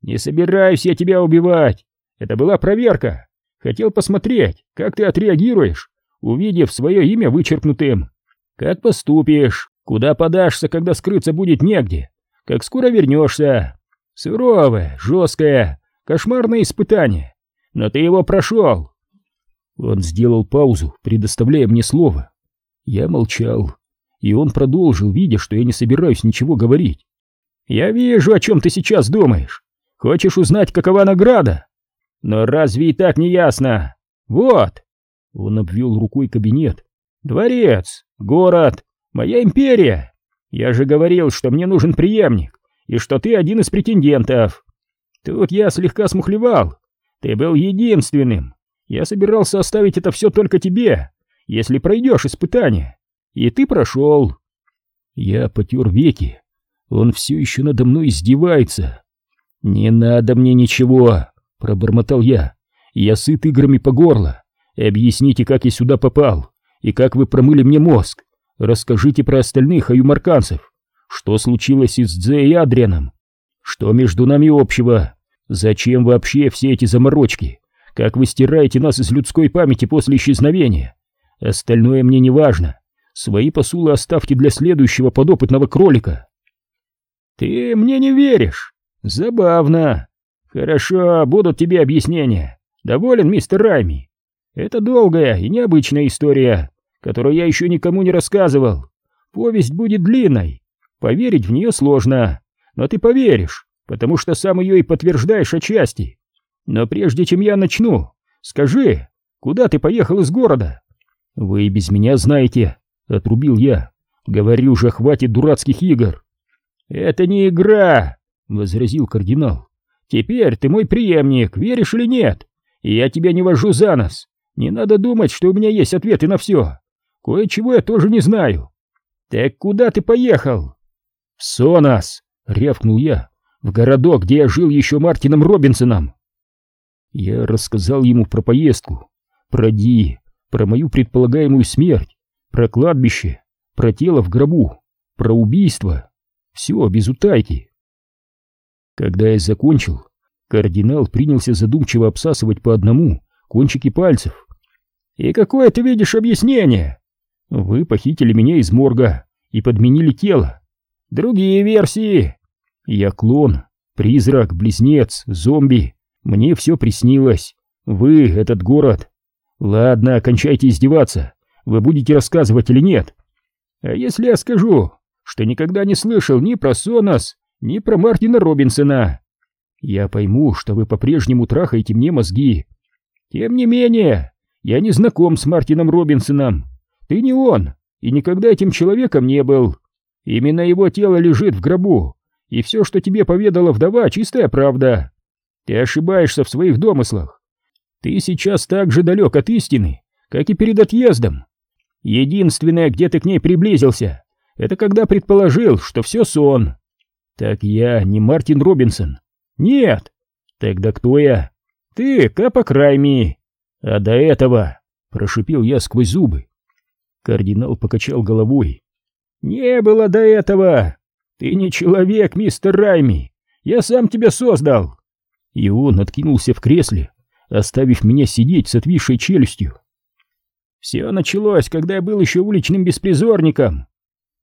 «Не собираюсь я тебя убивать! Это была проверка! Хотел посмотреть, как ты отреагируешь, увидев свое имя вычеркнутым. Как поступишь, куда подашься, когда скрыться будет негде, как скоро вернешься. Суровое, жесткое, кошмарное испытание, но ты его прошел!» Он сделал паузу, предоставляя мне слово. Я молчал, и он продолжил, видя, что я не собираюсь ничего говорить. «Я вижу, о чем ты сейчас думаешь. Хочешь узнать, какова награда? Но разве и так не ясно? Вот!» Он обвел рукой кабинет. «Дворец, город, моя империя. Я же говорил, что мне нужен преемник, и что ты один из претендентов. Тут я слегка смухлевал. Ты был единственным. Я собирался оставить это все только тебе, если пройдешь испытание. И ты прошел. Я потер веки. Он все еще надо мной издевается. «Не надо мне ничего», — пробормотал я. «Я сыт играми по горло. Объясните, как я сюда попал, и как вы промыли мне мозг. Расскажите про остальных аюмарканцев. Что случилось с Дзе и Адрианом? Что между нами общего? Зачем вообще все эти заморочки? Как вы стираете нас из людской памяти после исчезновения? Остальное мне не важно. Свои посулы оставьте для следующего подопытного кролика. Ты мне не веришь? Забавно. Хорошо, будут тебе объяснения. Доволен, мистер Райми? Это долгая и необычная история, которую я еще никому не рассказывал. Повесть будет длинной. Поверить в нее сложно, но ты поверишь, потому что сам ее и подтверждаешь отчасти. Но прежде чем я начну, скажи, куда ты поехал из города? Вы и без меня знаете, Отрубил я. Говорю же, хватит дурацких игр. Это не игра, возразил кардинал. Теперь ты мой преемник, веришь или нет? Я тебя не вожу за нос. Не надо думать, что у меня есть ответы на все. Кое-чего я тоже не знаю. Так куда ты поехал? В Сонас, рявкнул я, в городок, где я жил еще Мартином Робинсоном. Я рассказал ему про поездку, про Ди, про мою предполагаемую смерть, про кладбище, про тело в гробу, про убийство. Все без утайки. Когда я закончил, кардинал принялся задумчиво обсасывать по одному кончики пальцев. «И какое ты видишь объяснение?» «Вы похитили меня из морга и подменили тело. Другие версии!» «Я клон, призрак, близнец, зомби. Мне все приснилось. Вы, этот город. Ладно, окончайте издеваться. Вы будете рассказывать или нет?» «А если я скажу, что никогда не слышал ни про Сонос, ни про Мартина Робинсона?» «Я пойму, что вы по-прежнему трахаете мне мозги. Тем не менее, я не знаком с Мартином Робинсоном. Ты не он, и никогда этим человеком не был. Именно его тело лежит в гробу, и все, что тебе поведала вдова, чистая правда. Ты ошибаешься в своих домыслах. Ты сейчас так же далек от истины, как и перед отъездом. Единственное, где ты к ней приблизился, это когда предположил, что все сон. Так я не Мартин Робинсон. Нет. Тогда кто я? Ты Капа Райми. А до этого, прошипел я сквозь зубы. Кардинал покачал головой. Не было до этого. Ты не человек, мистер Райми. Я сам тебя создал. И он откинулся в кресле, оставив меня сидеть с отвисшей челюстью. Все началось, когда я был еще уличным беспризорником.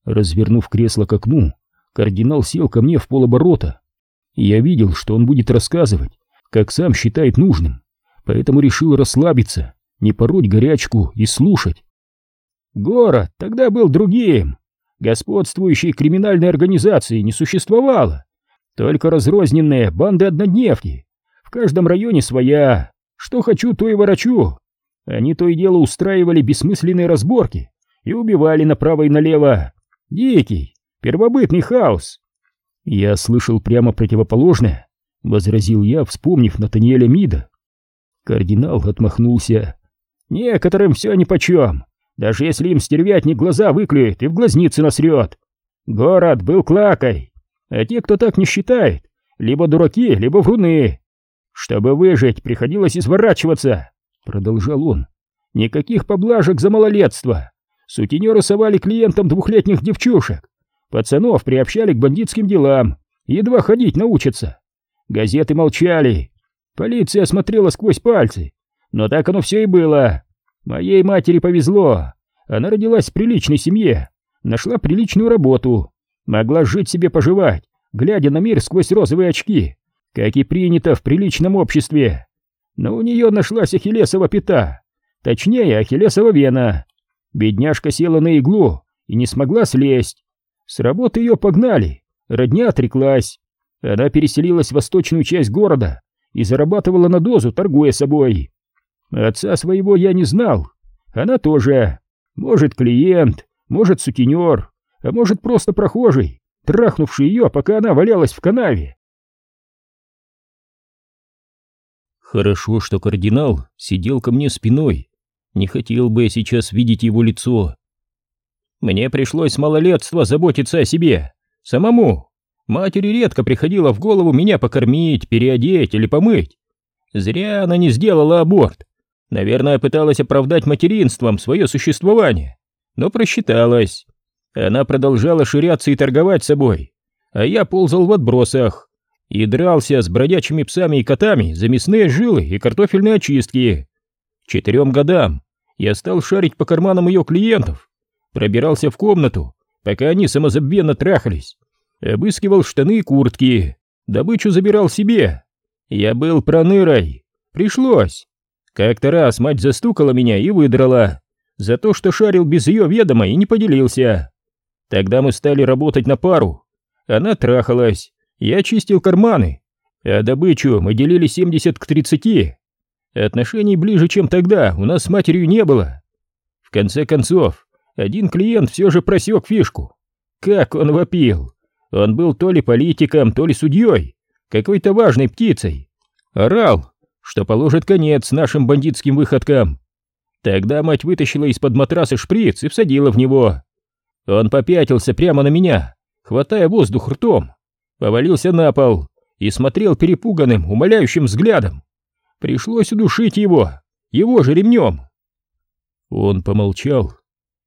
Развернув кресло к окну, кардинал сел ко мне в полоборота. Я видел, что он будет рассказывать, как сам считает нужным, поэтому решил расслабиться, не пороть горячку и слушать. Город тогда был другим. Господствующей криминальной организации не существовало. Только разрозненные банды однодневки. В каждом районе своя. Что хочу, то и ворочу. Они то и дело устраивали бессмысленные разборки и убивали направо и налево. Дикий, первобытный хаос. Я слышал прямо противоположное, возразил я, вспомнив Натаниэля Мида. Кардинал отмахнулся. Некоторым все нипочем, даже если им стервятник глаза выклюет и в глазницы насрет. Город был клакой, а те, кто так не считает, либо дураки, либо вруны. Чтобы выжить, приходилось изворачиваться, продолжал он. Никаких поблажек за малолетство. Сутенеры совали клиентам двухлетних девчушек. Пацанов приобщали к бандитским делам, едва ходить научатся. Газеты молчали. Полиция смотрела сквозь пальцы. Но так оно все и было. Моей матери повезло. Она родилась в приличной семье, нашла приличную работу, могла жить себе поживать, глядя на мир сквозь розовые очки, как и принято в приличном обществе. Но у нее нашлась ахиллесова пята, точнее ахиллесова вена. Бедняжка села на иглу и не смогла слезть. С работы ее погнали, родня отреклась. Она переселилась в восточную часть города и зарабатывала на дозу, торгуя собой. Отца своего я не знал, она тоже. Может, клиент, может, сутенер, а может, просто прохожий, трахнувший ее, пока она валялась в канаве. Хорошо, что кардинал сидел ко мне спиной. Не хотел бы я сейчас видеть его лицо. Мне пришлось с малолетства заботиться о себе. Самому. Матери редко приходило в голову меня покормить, переодеть или помыть. Зря она не сделала аборт. Наверное, пыталась оправдать материнством свое существование, но просчиталась. Она продолжала ширяться и торговать собой, а я ползал в отбросах и дрался с бродячими псами и котами за мясные жилы и картофельные очистки. Четырем годам я стал шарить по карманам ее клиентов, пробирался в комнату, пока они самозабвенно трахались, обыскивал штаны и куртки, добычу забирал себе. Я был пронырой, пришлось. Как-то раз мать застукала меня и выдрала за то, что шарил без ее ведома и не поделился. Тогда мы стали работать на пару. Она трахалась, я чистил карманы, а добычу мы делили 70 к 30. Отношений ближе, чем тогда, у нас с матерью не было. В конце концов, один клиент все же просек фишку. Как он вопил! Он был то ли политиком, то ли судьей, какой-то важной птицей. Орал, что положит конец нашим бандитским выходкам. Тогда мать вытащила из-под матраса шприц и всадила в него. Он попятился прямо на меня, хватая воздух ртом, повалился на пол и смотрел перепуганным, умоляющим взглядом. Пришлось удушить его, его же ремнем. Он помолчал.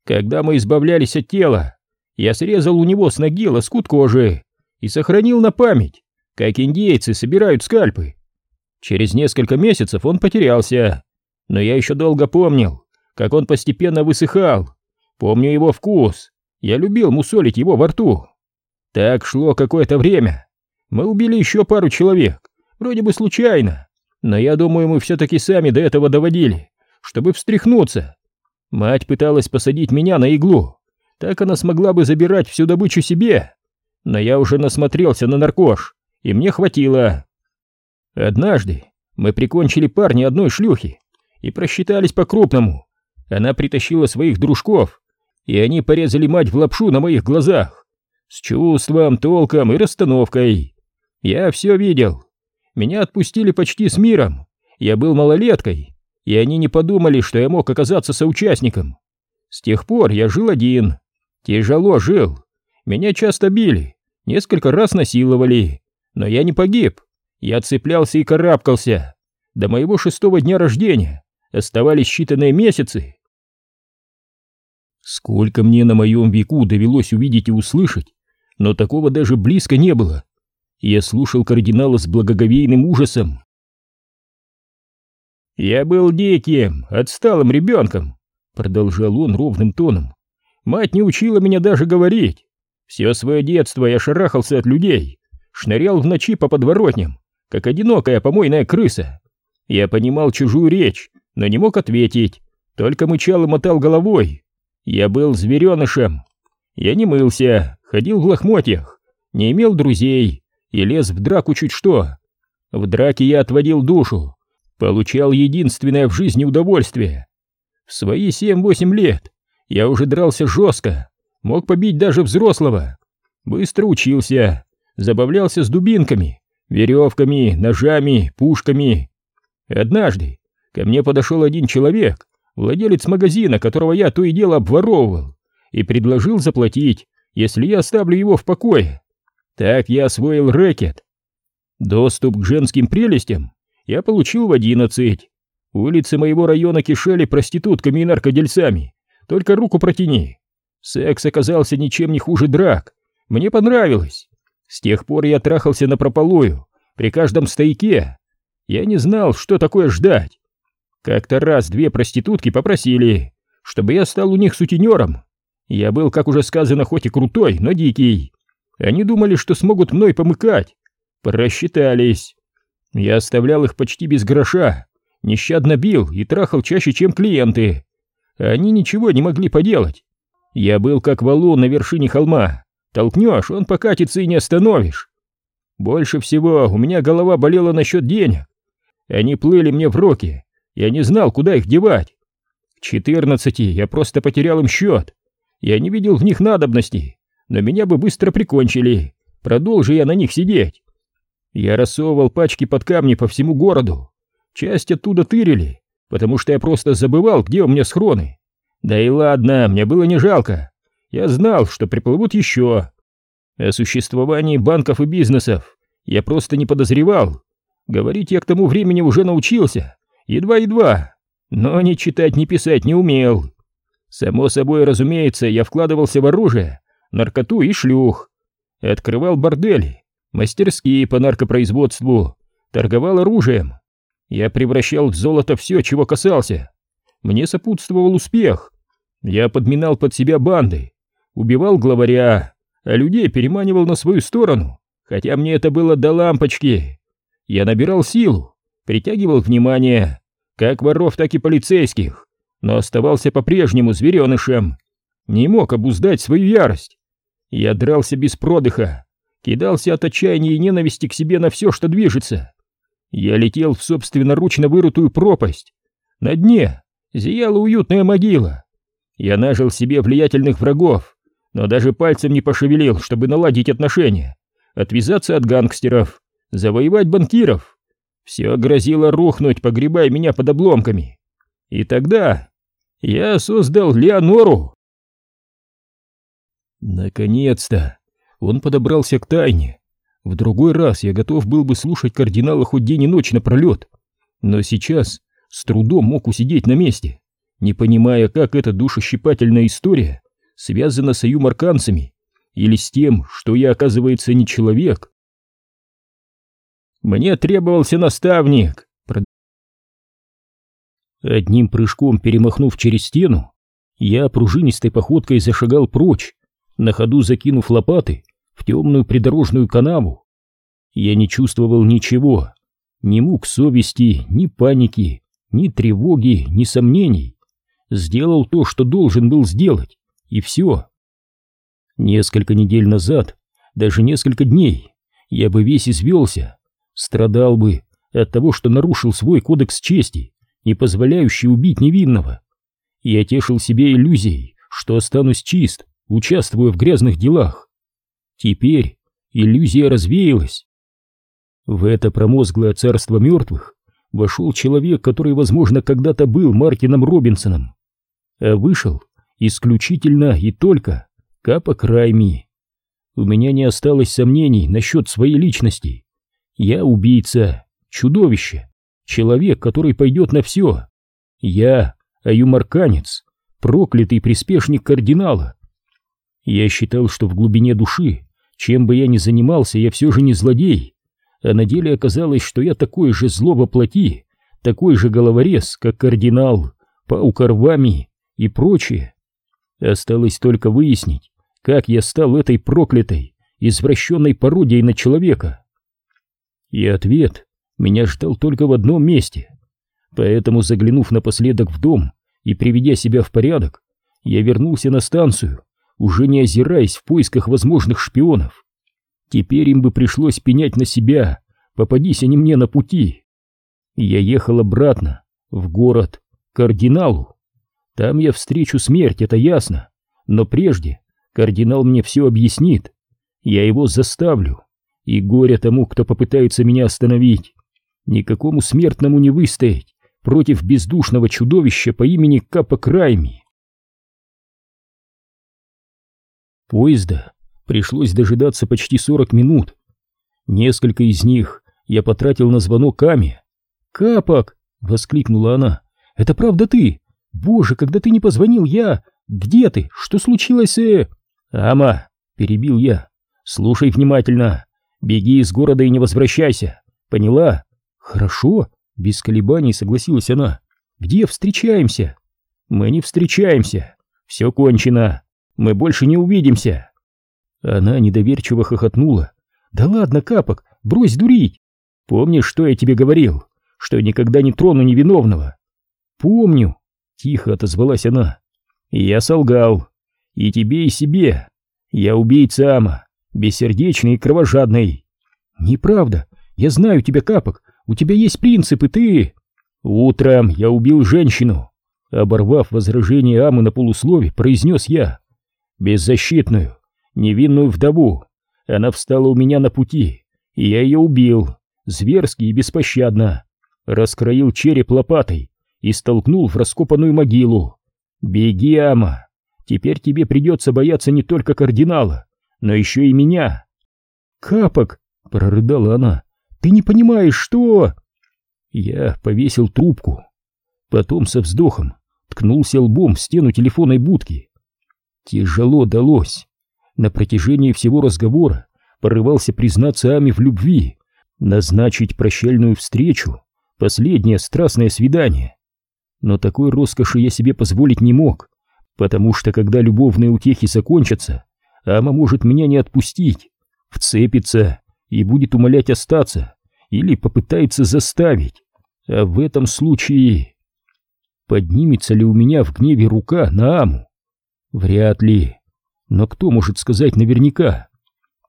Когда мы избавлялись от тела, я срезал у него с ноги лоскут кожи и сохранил на память, как индейцы собирают скальпы. Через несколько месяцев он потерялся, но я еще долго помнил, как он постепенно высыхал. Помню его вкус, я любил мусолить его во рту. Так шло какое-то время. Мы убили еще пару человек, вроде бы случайно, но я думаю, мы все-таки сами до этого доводили, чтобы встряхнуться. Мать пыталась посадить меня на иглу, так она смогла бы забирать всю добычу себе. Но я уже насмотрелся на наркош, и мне хватило. Однажды мы прикончили парня одной шлюхи и просчитались по-крупному. Она притащила своих дружков, и они порезали мать в лапшу на моих глазах. С чувством, толком и расстановкой. Я все видел. Меня отпустили почти с миром. Я был малолеткой, и они не подумали, что я мог оказаться соучастником. С тех пор я жил один. Тяжело жил. Меня часто били, несколько раз насиловали. Но я не погиб. Я цеплялся и карабкался. До моего шестого дня рождения оставались считанные месяцы. Сколько мне на моем веку довелось увидеть и услышать, но такого даже близко не было. Я слушал кардинала с благоговейным ужасом. «Я был диким, отсталым ребенком», — продолжал он ровным тоном. «Мать не учила меня даже говорить. Все свое детство я шарахался от людей, шнырял в ночи по подворотням, как одинокая помойная крыса. Я понимал чужую речь, но не мог ответить, только мычал и мотал головой. Я был зверенышем. Я не мылся, ходил в лохмотьях, не имел друзей, и лез в драку чуть что. В драке я отводил душу, получал единственное в жизни удовольствие. В свои семь-восемь лет я уже дрался жестко, мог побить даже взрослого. Быстро учился, забавлялся с дубинками, веревками, ножами, пушками. Однажды ко мне подошел один человек, владелец магазина, которого я то и дело обворовывал, и предложил заплатить, если я оставлю его в покое. Так я освоил рэкет. Доступ к женским прелестям я получил в одиннадцать. Улицы моего района кишели проститутками и наркодельцами. Только руку протяни. Секс оказался ничем не хуже драк. Мне понравилось. С тех пор я трахался напропалую, при каждом стояке. Я не знал, что такое ждать. Как-то раз две проститутки попросили, чтобы я стал у них сутенером. Я был, как уже сказано, хоть и крутой, но дикий. Они думали, что смогут мной помыкать. Просчитались. Я оставлял их почти без гроша, нещадно бил и трахал чаще, чем клиенты. Они ничего не могли поделать. Я был как валун на вершине холма. Толкнешь, он покатится и не остановишь. Больше всего у меня голова болела насчет денег. Они плыли мне в руки. Я не знал, куда их девать. К четырнадцати я просто потерял им счет. Я не видел в них надобности но меня бы быстро прикончили, продолжи я на них сидеть. Я рассовывал пачки под камни по всему городу. Часть оттуда тырили, потому что я просто забывал, где у меня схроны. Да и ладно, мне было не жалко. Я знал, что приплывут еще. О существовании банков и бизнесов я просто не подозревал. Говорить я к тому времени уже научился, едва-едва, но ни читать, ни писать не умел. Само собой, разумеется, я вкладывался в оружие, наркоту и шлюх. Открывал бордели, мастерские по наркопроизводству, торговал оружием. Я превращал в золото все, чего касался. Мне сопутствовал успех. Я подминал под себя банды, убивал главаря, а людей переманивал на свою сторону, хотя мне это было до лампочки. Я набирал силу, притягивал внимание, как воров, так и полицейских, но оставался по-прежнему зверенышем. Не мог обуздать свою ярость. Я дрался без продыха, кидался от отчаяния и ненависти к себе на все, что движется. Я летел в собственноручно вырытую пропасть. На дне зияла уютная могила. Я нажил себе влиятельных врагов, но даже пальцем не пошевелил, чтобы наладить отношения, отвязаться от гангстеров, завоевать банкиров. Все грозило рухнуть, погребая меня под обломками. И тогда Я создал Леонору. Наконец-то он подобрался к тайне. В другой раз я готов был бы слушать кардинала хоть день и ночь напролет, но сейчас с трудом мог усидеть на месте, не понимая, как эта душещипательная история связана с аюмарканцами или с тем, что я, оказывается, не человек. Мне требовался наставник. Одним прыжком перемахнув через стену, я пружинистой походкой зашагал прочь, на ходу закинув лопаты в темную придорожную канаву. Я не чувствовал ничего, ни мук совести, ни паники, ни тревоги, ни сомнений. Сделал то, что должен был сделать, и все. Несколько недель назад, даже несколько дней, я бы весь извелся, страдал бы от того, что нарушил свой кодекс чести, не позволяющий убить невинного. Я тешил себе иллюзией, что останусь чист, участвуя в грязных делах. Теперь иллюзия развеялась. В это промозглое царство мертвых вошел человек, который, возможно, когда-то был Мартином Робинсоном, а вышел исключительно и только Капа Крайми. У меня не осталось сомнений насчет своей личности. Я убийца, чудовище, человек, который пойдет на все. Я аюмарканец, проклятый приспешник кардинала. Я считал, что в глубине души, чем бы я ни занимался, я все же не злодей, а на деле оказалось, что я такой же зло воплоти, такой же головорез, как кардинал, паук Арвами и прочее. Осталось только выяснить, как я стал этой проклятой, извращенной пародией на человека. И ответ меня ждал только в одном месте. Поэтому, заглянув напоследок в дом и приведя себя в порядок, я вернулся на станцию, уже не озираясь в поисках возможных шпионов. Теперь им бы пришлось пенять на себя, попадись они мне на пути. Я ехал обратно, в город, к кардиналу. Там я встречу смерть, это ясно, но прежде кардинал мне все объяснит. Я его заставлю, и горе тому, кто попытается меня остановить. Никакому смертному не выстоять против бездушного чудовища по имени Капа Крайми. Поезда пришлось дожидаться почти 40 минут. Несколько из них я потратил на звонок Аме. «Капок!» — воскликнула она. «Это правда ты? Боже, когда ты не позвонил, я... Где ты? Что случилось, э...» «Ама!» — перебил я. «Слушай внимательно. Беги из города и не возвращайся. Поняла?» «Хорошо», — без колебаний согласилась она. «Где встречаемся?» «Мы не встречаемся. Все кончено. Мы больше не увидимся». Она недоверчиво хохотнула. «Да ладно, Капок, брось дурить! Помнишь, что я тебе говорил? Что никогда не трону невиновного?» «Помню», — тихо отозвалась она. «Я солгал. И тебе, и себе. Я убийца Ама, бессердечный и кровожадный». «Неправда. Я знаю тебя, Капок. У тебя есть принципы, ты...» «Утром я убил женщину», — оборвав возражение Амы на полуслове, произнес я. «Беззащитную, невинную вдову. Она встала у меня на пути, и я ее убил, зверски и беспощадно. Раскроил череп лопатой и столкнул в раскопанную могилу. Беги, Ама, теперь тебе придется бояться не только кардинала, но еще и меня. Капок, прорыдала она, ты не понимаешь, что... Я повесил трубку, потом со вздохом ткнулся лбом в стену телефонной будки. Тяжело далось. На протяжении всего разговора порывался признаться Ами в любви, назначить прощальную встречу, последнее страстное свидание. Но такой роскоши я себе позволить не мог, потому что когда любовные утехи закончатся, Ама может меня не отпустить, вцепится и будет умолять остаться или попытается заставить. А в этом случае... Поднимется ли у меня в гневе рука на Аму? Вряд ли. Но кто может сказать наверняка?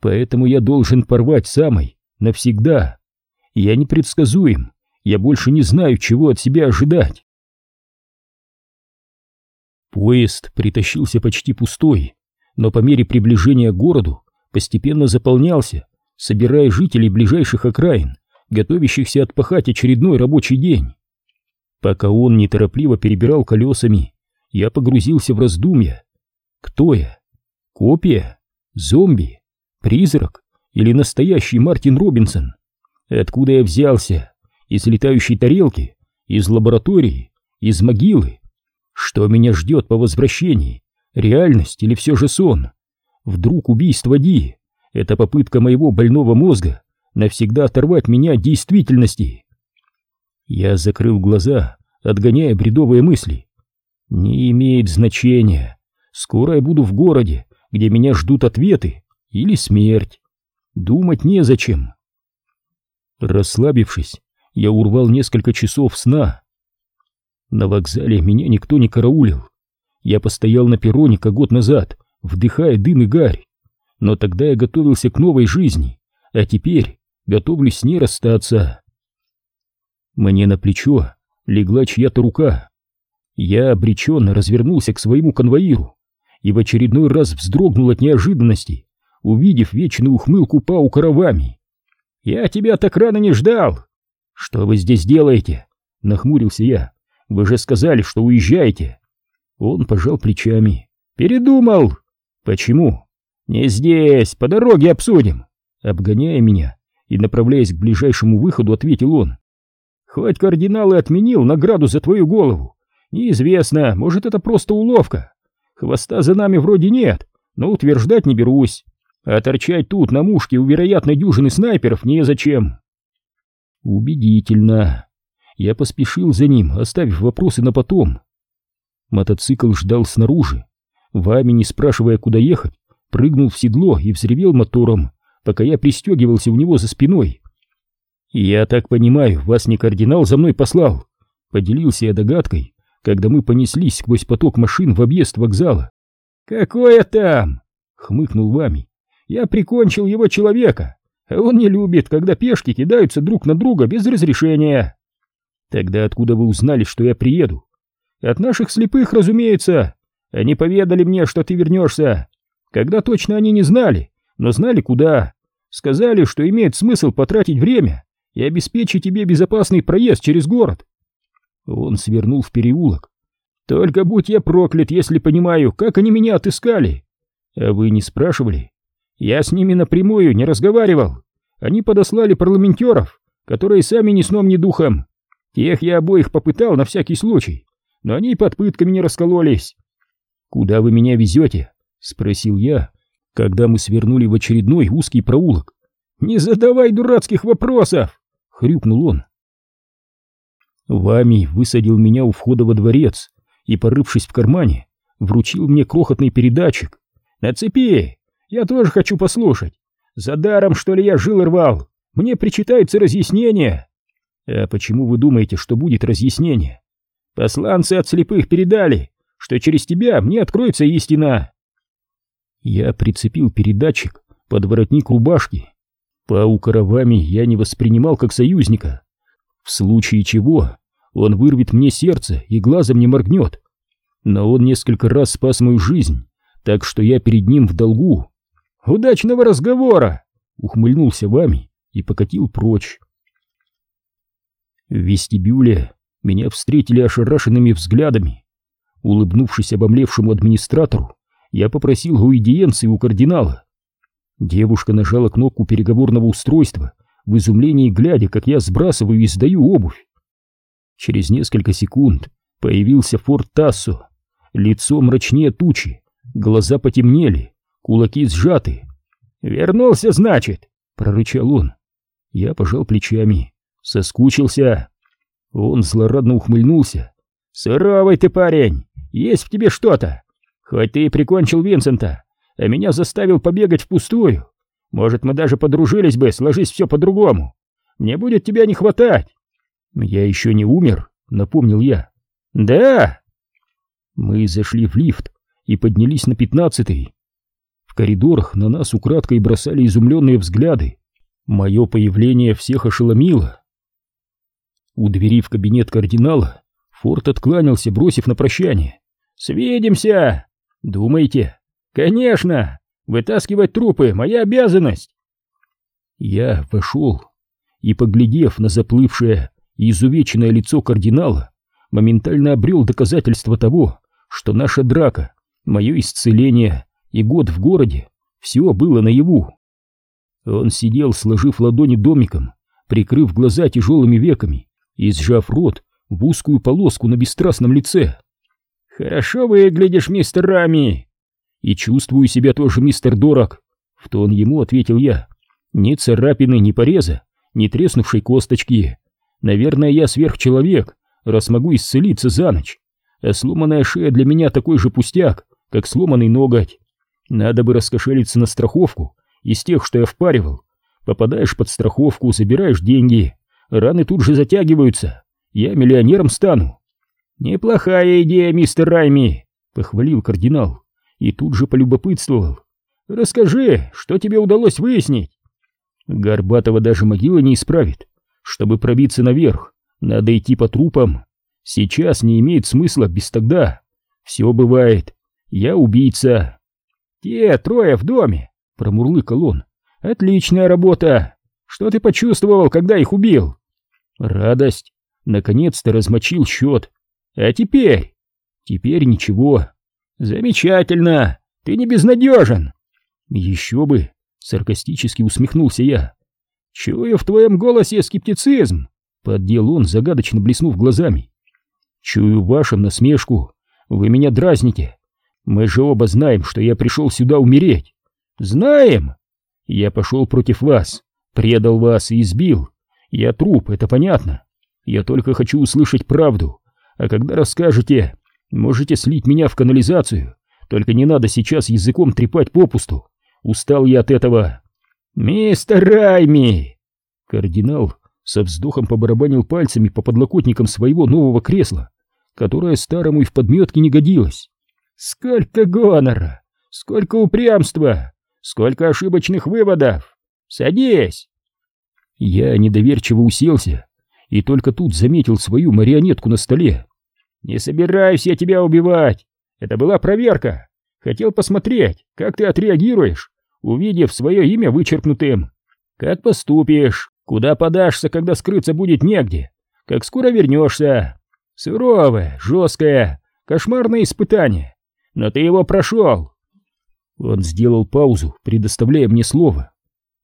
Поэтому я должен порвать самой, навсегда. Я непредсказуем, я больше не знаю, чего от себя ожидать. Поезд притащился почти пустой, но по мере приближения к городу постепенно заполнялся, собирая жителей ближайших окраин, готовящихся отпахать очередной рабочий день. Пока он неторопливо перебирал колесами, я погрузился в раздумья. Кто я? Копия? Зомби? Призрак? Или настоящий Мартин Робинсон? Откуда я взялся? Из летающей тарелки? Из лаборатории? Из могилы? Что меня ждет по возвращении? Реальность или все же сон? Вдруг убийство Ди — это попытка моего больного мозга навсегда оторвать меня от действительности? Я закрыл глаза, отгоняя бредовые мысли. Не имеет значения. Скоро я буду в городе, где меня ждут ответы или смерть. Думать незачем. Расслабившись, я урвал несколько часов сна. На вокзале меня никто не караулил. Я постоял на перроне, как год назад, вдыхая дым и гарь. Но тогда я готовился к новой жизни, а теперь готовлюсь с ней расстаться. Мне на плечо легла чья-то рука. Я обреченно развернулся к своему конвоиру и в очередной раз вздрогнул от неожиданности, увидев вечную ухмылку Пау Каравами. «Я тебя так рано не ждал!» «Что вы здесь делаете?» — нахмурился я. «Вы же сказали, что уезжаете!» Он пожал плечами. «Передумал!» «Почему?» «Не здесь, по дороге обсудим!» Обгоняя меня и направляясь к ближайшему выходу, ответил он. Хоть кардинал и отменил награду за твою голову, неизвестно, может это просто уловка. Хвоста за нами вроде нет, но утверждать не берусь. А торчать тут на мушке у вероятной дюжины снайперов незачем. Убедительно. Я поспешил за ним, оставив вопросы на потом. Мотоцикл ждал снаружи. Вами, не спрашивая, куда ехать, прыгнул в седло и взревел мотором, пока я пристегивался у него за спиной. «Я так понимаю, вас не кардинал за мной послал?» Поделился я догадкой, когда мы понеслись сквозь поток машин в объезд вокзала. «Какое там?» — хмыкнул Вами. «Я прикончил его человека, а он не любит, когда пешки кидаются друг на друга без разрешения». «Тогда откуда вы узнали, что я приеду?» «От наших слепых, разумеется. Они поведали мне, что ты вернешься. Когда точно они не знали, но знали куда. Сказали, что имеет смысл потратить время и обеспечить тебе безопасный проезд через город. Он свернул в переулок. Только будь я проклят, если понимаю, как они меня отыскали. А вы не спрашивали? Я с ними напрямую не разговаривал. Они подослали парламентеров, которые сами ни сном, ни духом. Тех я обоих попытал на всякий случай, но они под пытками не раскололись. «Куда вы меня везете?» — спросил я, когда мы свернули в очередной узкий проулок. «Не задавай дурацких вопросов!» хрюкнул он. Вами высадил меня у входа во дворец и, порывшись в кармане, вручил мне крохотный передатчик. «Нацепи! Я тоже хочу послушать! За даром, что ли, я жил и рвал! Мне причитается разъяснение!» «А почему вы думаете, что будет разъяснение?» «Посланцы от слепых передали, что через тебя мне откроется истина!» Я прицепил передатчик под воротник рубашки Паука Равами я не воспринимал как союзника. В случае чего он вырвет мне сердце и глазом не моргнет. Но он несколько раз спас мою жизнь, так что я перед ним в долгу. «Удачного разговора!» — ухмыльнулся Вами и покатил прочь. В вестибюле меня встретили ошарашенными взглядами. Улыбнувшись обомлевшему администратору, я попросил аудиенции у кардинала. Девушка нажала кнопку переговорного устройства, в изумлении глядя, как я сбрасываю и сдаю обувь. Через несколько секунд появился Форд Тассо. Лицо мрачнее тучи, глаза потемнели, кулаки сжаты. «Вернулся, значит!» — прорычал он. Я пожал плечами. Соскучился. Он злорадно ухмыльнулся. «Суровый ты парень! Есть в тебе что-то! Хоть ты и прикончил Винсента, а меня заставил побегать впустую. Может, мы даже подружились бы, сложись все по-другому. Мне будет тебя не хватать. Я еще не умер, напомнил я. Да. Мы зашли в лифт и поднялись на пятнадцатый. В коридорах на нас украдкой бросали изумленные взгляды. Мое появление всех ошеломило. У двери в кабинет кардинала Форд откланялся, бросив на прощание. «Свидимся!» «Думаете?» «Конечно! Вытаскивать трупы — моя обязанность!» Я вошел и, поглядев на заплывшее и изувеченное лицо кардинала, моментально обрел доказательство того, что наша драка, мое исцеление и год в городе — все было наяву. Он сидел, сложив ладони домиком, прикрыв глаза тяжелыми веками и сжав рот в узкую полоску на бесстрастном лице. «Хорошо выглядишь, мистер Рами!» «И чувствую себя тоже, мистер Дорог!» В тон ему ответил я. «Ни царапины, ни пореза, ни треснувшей косточки. Наверное, я сверхчеловек, раз могу исцелиться за ночь. А сломанная шея для меня такой же пустяк, как сломанный ноготь. Надо бы раскошелиться на страховку из тех, что я впаривал. Попадаешь под страховку, забираешь деньги, раны тут же затягиваются. Я миллионером стану. Неплохая идея, мистер Райми, похвалил кардинал и тут же полюбопытствовал. Расскажи, что тебе удалось выяснить? Горбатого даже могила не исправит. Чтобы пробиться наверх, надо идти по трупам. Сейчас не имеет смысла без тогда. Все бывает. Я убийца. Те трое в доме, промурлыкал он. Отличная работа. Что ты почувствовал, когда их убил? Радость. Наконец-то размочил счет. А теперь? Теперь ничего. Замечательно. Ты не безнадежен. Еще бы. Саркастически усмехнулся я. Чую в твоем голосе скептицизм. Поддел он, загадочно блеснув глазами. Чую вашу насмешку. Вы меня дразните. Мы же оба знаем, что я пришел сюда умереть. Знаем. Я пошел против вас, предал вас и избил. Я труп, это понятно. Я только хочу услышать правду. А когда расскажете, можете слить меня в канализацию. Только не надо сейчас языком трепать попусту. Устал я от этого. Мистер Райми! Кардинал со вздохом побарабанил пальцами по подлокотникам своего нового кресла, которое старому и в подметке не годилось. Сколько гонора! Сколько упрямства! Сколько ошибочных выводов! Садись! Я недоверчиво уселся и только тут заметил свою марионетку на столе. «Не собираюсь я тебя убивать! Это была проверка! Хотел посмотреть, как ты отреагируешь, увидев свое имя вычеркнутым. Как поступишь, куда подашься, когда скрыться будет негде, как скоро вернешься. Суровое, жесткое, кошмарное испытание, но ты его прошел!» Он сделал паузу, предоставляя мне слово.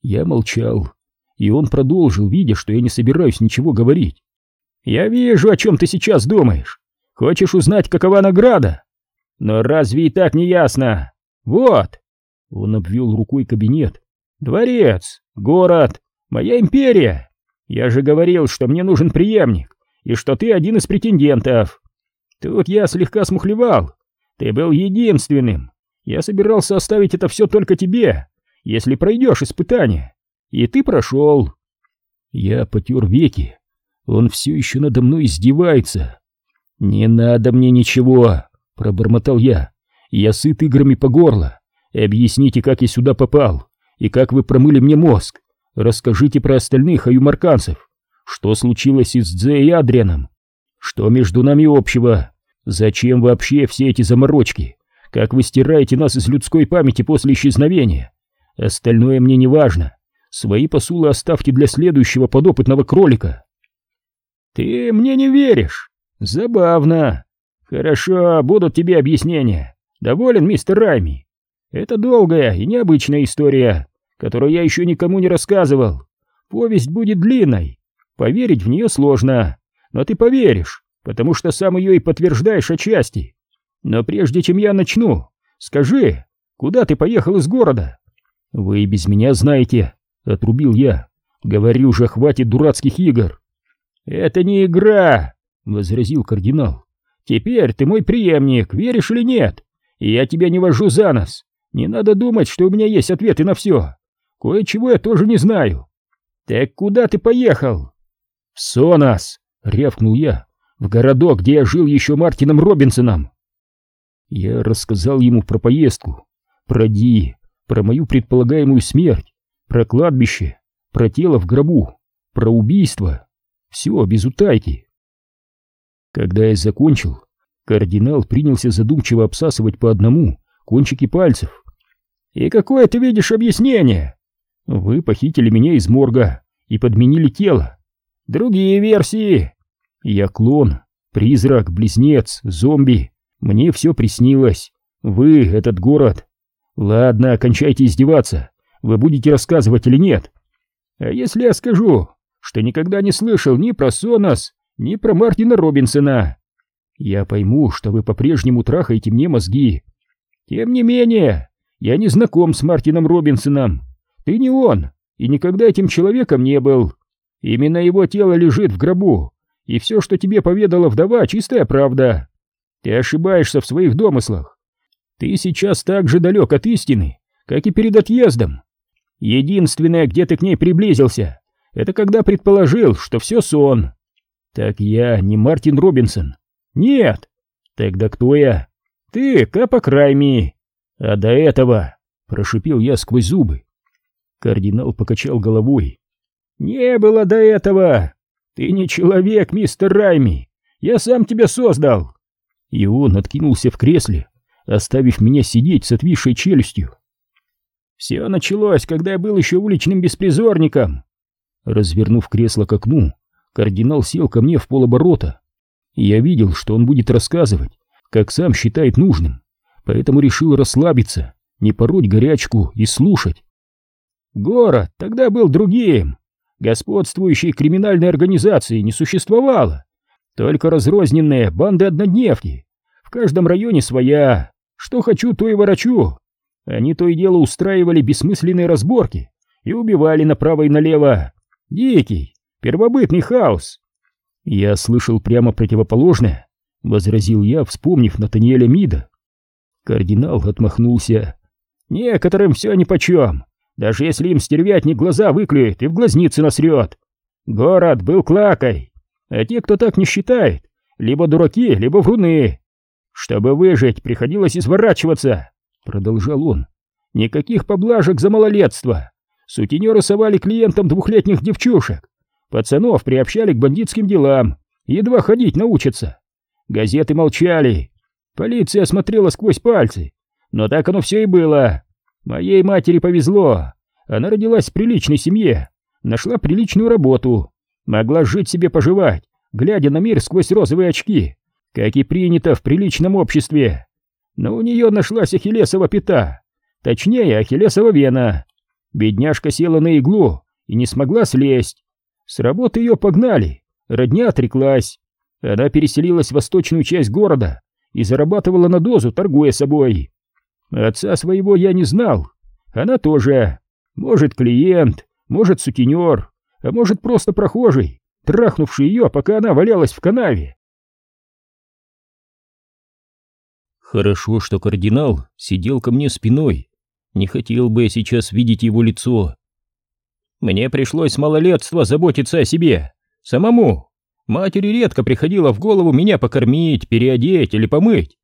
Я молчал, и он продолжил, видя, что я не собираюсь ничего говорить. «Я вижу, о чем ты сейчас думаешь. Хочешь узнать, какова награда? Но разве и так не ясно? Вот!» Он обвел рукой кабинет. «Дворец, город, моя империя. Я же говорил, что мне нужен преемник, и что ты один из претендентов. Тут я слегка смухлевал. Ты был единственным. Я собирался оставить это все только тебе, если пройдешь испытание. И ты прошел. Я потер веки. Он все еще надо мной издевается. «Не надо мне ничего», — пробормотал я. «Я сыт играми по горло. Объясните, как я сюда попал, и как вы промыли мне мозг. Расскажите про остальных аюмарканцев. Что случилось с Дзе и Адрианом? Что между нами общего? Зачем вообще все эти заморочки? Как вы стираете нас из людской памяти после исчезновения? Остальное мне не важно. Свои посулы оставьте для следующего подопытного кролика. Ты мне не веришь? Забавно. Хорошо, будут тебе объяснения. Доволен, мистер Райми? Это долгая и необычная история, которую я еще никому не рассказывал. Повесть будет длинной. Поверить в нее сложно, но ты поверишь, потому что сам ее и подтверждаешь отчасти. Но прежде чем я начну, скажи, куда ты поехал из города? Вы и без меня знаете, Отрубил я. Говорю же, хватит дурацких игр. Это не игра, возразил кардинал. Теперь ты мой преемник, веришь или нет? И я тебя не вожу за нос. Не надо думать, что у меня есть ответы на все. Кое-чего я тоже не знаю. Так куда ты поехал? В Сонас, рявкнул я, в городок, где я жил еще Мартином Робинсоном. Я рассказал ему про поездку, про Ди, про мою предполагаемую смерть про кладбище, про тело в гробу, про убийство. Все без утайки. Когда я закончил, кардинал принялся задумчиво обсасывать по одному кончики пальцев. «И какое ты видишь объяснение?» «Вы похитили меня из морга и подменили тело. Другие версии!» «Я клон, призрак, близнец, зомби, Мне все приснилось. Вы, этот город. Ладно, кончайте издеваться. Вы будете рассказывать или нет? А если я скажу, что никогда не слышал ни про Сонос, ни про Мартина Робинсона? Я пойму, что вы по-прежнему трахаете мне мозги. Тем не менее, я не знаком с Мартином Робинсоном. Ты не он, и никогда этим человеком не был. Именно его тело лежит в гробу, и все, что тебе поведала вдова, чистая правда. Ты ошибаешься в своих домыслах. Ты сейчас так же далек от истины, как и перед отъездом. Единственное, где ты к ней приблизился, это когда предположил, что все сон. Так я не Мартин Робинсон. Нет. Тогда кто я? Ты Капа Крайми. А до этого, прошипел я сквозь зубы. Кардинал покачал головой. Не было до этого. Ты не человек, мистер Райми. Я сам тебя создал. И он откинулся в кресле, оставив меня сидеть с отвисшей челюстью. Все началось, когда я был еще уличным беспризорником. Развернув кресло к окну, кардинал сел ко мне в полоборота. Я видел, что он будет рассказывать, как сам считает нужным, поэтому решил расслабиться, не пороть горячку и слушать. Город тогда был другим. Господствующей криминальной организации не существовало. Только разрозненные банды однодневки. В каждом районе своя. Что хочу, то и ворочу. Они то и дело устраивали бессмысленные разборки и убивали направо и налево. Дикий, первобытный хаос. Я слышал прямо противоположное, возразил я, вспомнив Натаниэля Мида. Кардинал отмахнулся. Некоторым все нипочем, даже если им стервятник глаза выклюет и в глазницы насрет. Город был клакой, а те, кто так не считает, либо дураки, либо вруны. Чтобы выжить, приходилось изворачиваться. Продолжал он. Никаких поблажек за малолетство. Сутенеры совали клиентам двухлетних девчушек. Пацанов приобщали к бандитским делам. Едва ходить научатся. Газеты молчали. Полиция смотрела сквозь пальцы. Но так оно все и было. Моей матери повезло. Она родилась в приличной семье. Нашла приличную работу. Могла жить себе поживать, глядя на мир сквозь розовые очки, как и принято в приличном обществе но у нее нашлась ахиллесова пята, точнее ахиллесова вена. Бедняжка села на иглу и не смогла слезть. С работы ее погнали, родня отреклась. Она переселилась в восточную часть города и зарабатывала на дозу, торгуя собой. Отца своего я не знал, она тоже. Может, клиент, может, сутенер, а может, просто прохожий, трахнувший ее, пока она валялась в канаве. Хорошо, что кардинал сидел ко мне спиной. Не хотел бы я сейчас видеть его лицо. Мне пришлось с малолетства заботиться о себе. Самому. Матери редко приходило в голову меня покормить, переодеть или помыть.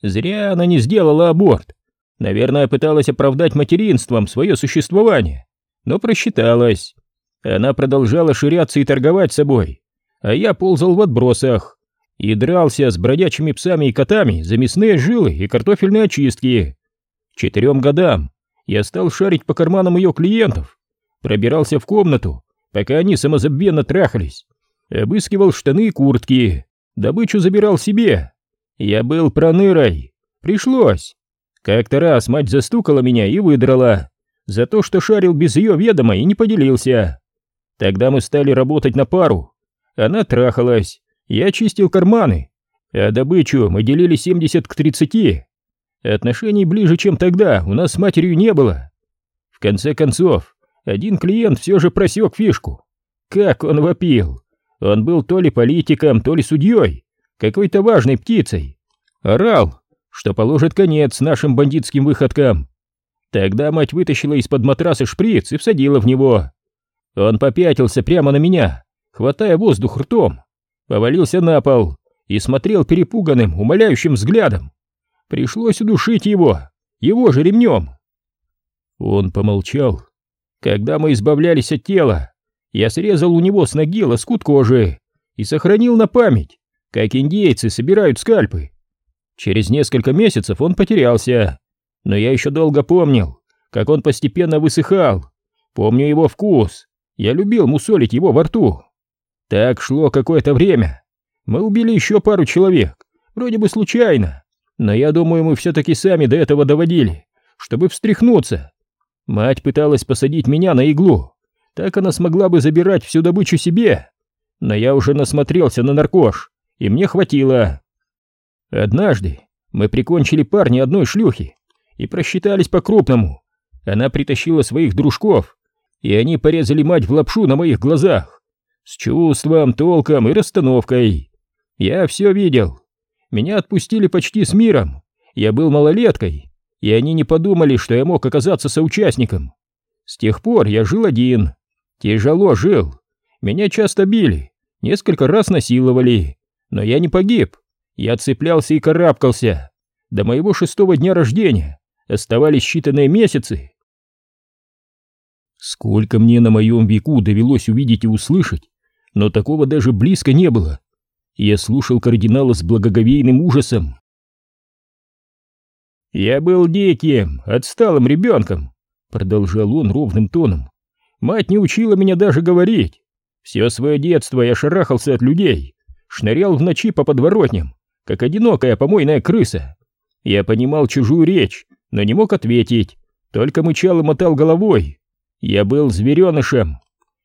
Зря она не сделала аборт. Наверное, пыталась оправдать материнством свое существование, но просчиталась. Она продолжала ширяться и торговать собой, а я ползал в отбросах, и дрался с бродячими псами и котами за мясные жилы и картофельные очистки. Четырем годам я стал шарить по карманам ее клиентов, пробирался в комнату, пока они самозабвенно трахались, обыскивал штаны и куртки, добычу забирал себе. Я был пронырой, пришлось. Как-то раз мать застукала меня и выдрала за то, что шарил без ее ведома и не поделился. Тогда мы стали работать на пару. Она трахалась, я чистил карманы, а добычу мы делили 70 к 30. Отношений ближе, чем тогда, у нас с матерью не было. В конце концов, один клиент все же просек фишку. Как он вопил! Он был то ли политиком, то ли судьей, какой-то важной птицей. Орал, что положит конец нашим бандитским выходкам. Тогда мать вытащила из-под матраса шприц и всадила в него. Он попятился прямо на меня, хватая воздух ртом повалился на пол и смотрел перепуганным, умоляющим взглядом. Пришлось удушить его, его же ремнем. Он помолчал. Когда мы избавлялись от тела, я срезал у него с ноги лоскут кожи и сохранил на память, как индейцы собирают скальпы. Через несколько месяцев он потерялся, но я еще долго помнил, как он постепенно высыхал. Помню его вкус, я любил мусолить его во рту. Так шло какое-то время. Мы убили еще пару человек, вроде бы случайно. Но я думаю, мы все-таки сами до этого доводили, чтобы встряхнуться. Мать пыталась посадить меня на иглу, так она смогла бы забирать всю добычу себе. Но я уже насмотрелся на наркош, и мне хватило. Однажды мы прикончили парня одной шлюхи и просчитались по-крупному. Она притащила своих дружков, и они порезали мать в лапшу на моих глазах. С чувством, толком и расстановкой. Я все видел. Меня отпустили почти с миром. Я был малолеткой, и они не подумали, что я мог оказаться соучастником. С тех пор я жил один. Тяжело жил. Меня часто били, несколько раз насиловали. Но я не погиб. Я цеплялся и карабкался. До моего шестого дня рождения оставались считанные месяцы. Сколько мне на моем веку довелось увидеть и услышать, но такого даже близко не было. Я слушал кардинала с благоговейным ужасом. «Я был диким, отсталым ребенком», — продолжал он ровным тоном. «Мать не учила меня даже говорить. Все свое детство я шарахался от людей, шнырял в ночи по подворотням, как одинокая помойная крыса. Я понимал чужую речь, но не мог ответить, только мычал и мотал головой. Я был зверенышем.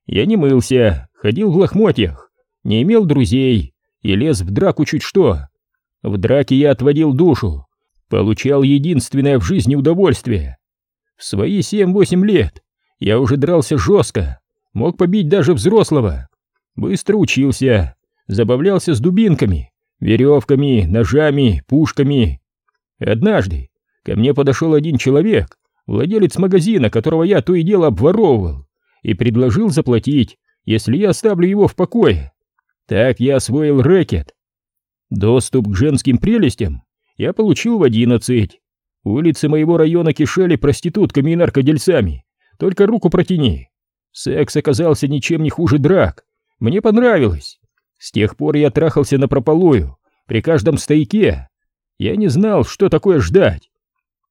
Я не мылся, ходил в лохмотьях, не имел друзей и лез в драку чуть что. В драке я отводил душу, получал единственное в жизни удовольствие. В свои семь-восемь лет я уже дрался жестко, мог побить даже взрослого. Быстро учился, забавлялся с дубинками, веревками, ножами, пушками. Однажды ко мне подошел один человек, владелец магазина, которого я то и дело обворовывал, и предложил заплатить, если я оставлю его в покое. Так я освоил рэкет. Доступ к женским прелестям я получил в одиннадцать. Улицы моего района кишели проститутками и наркодельцами. Только руку протяни. Секс оказался ничем не хуже драк. Мне понравилось. С тех пор я трахался на прополую, при каждом стояке. Я не знал, что такое ждать.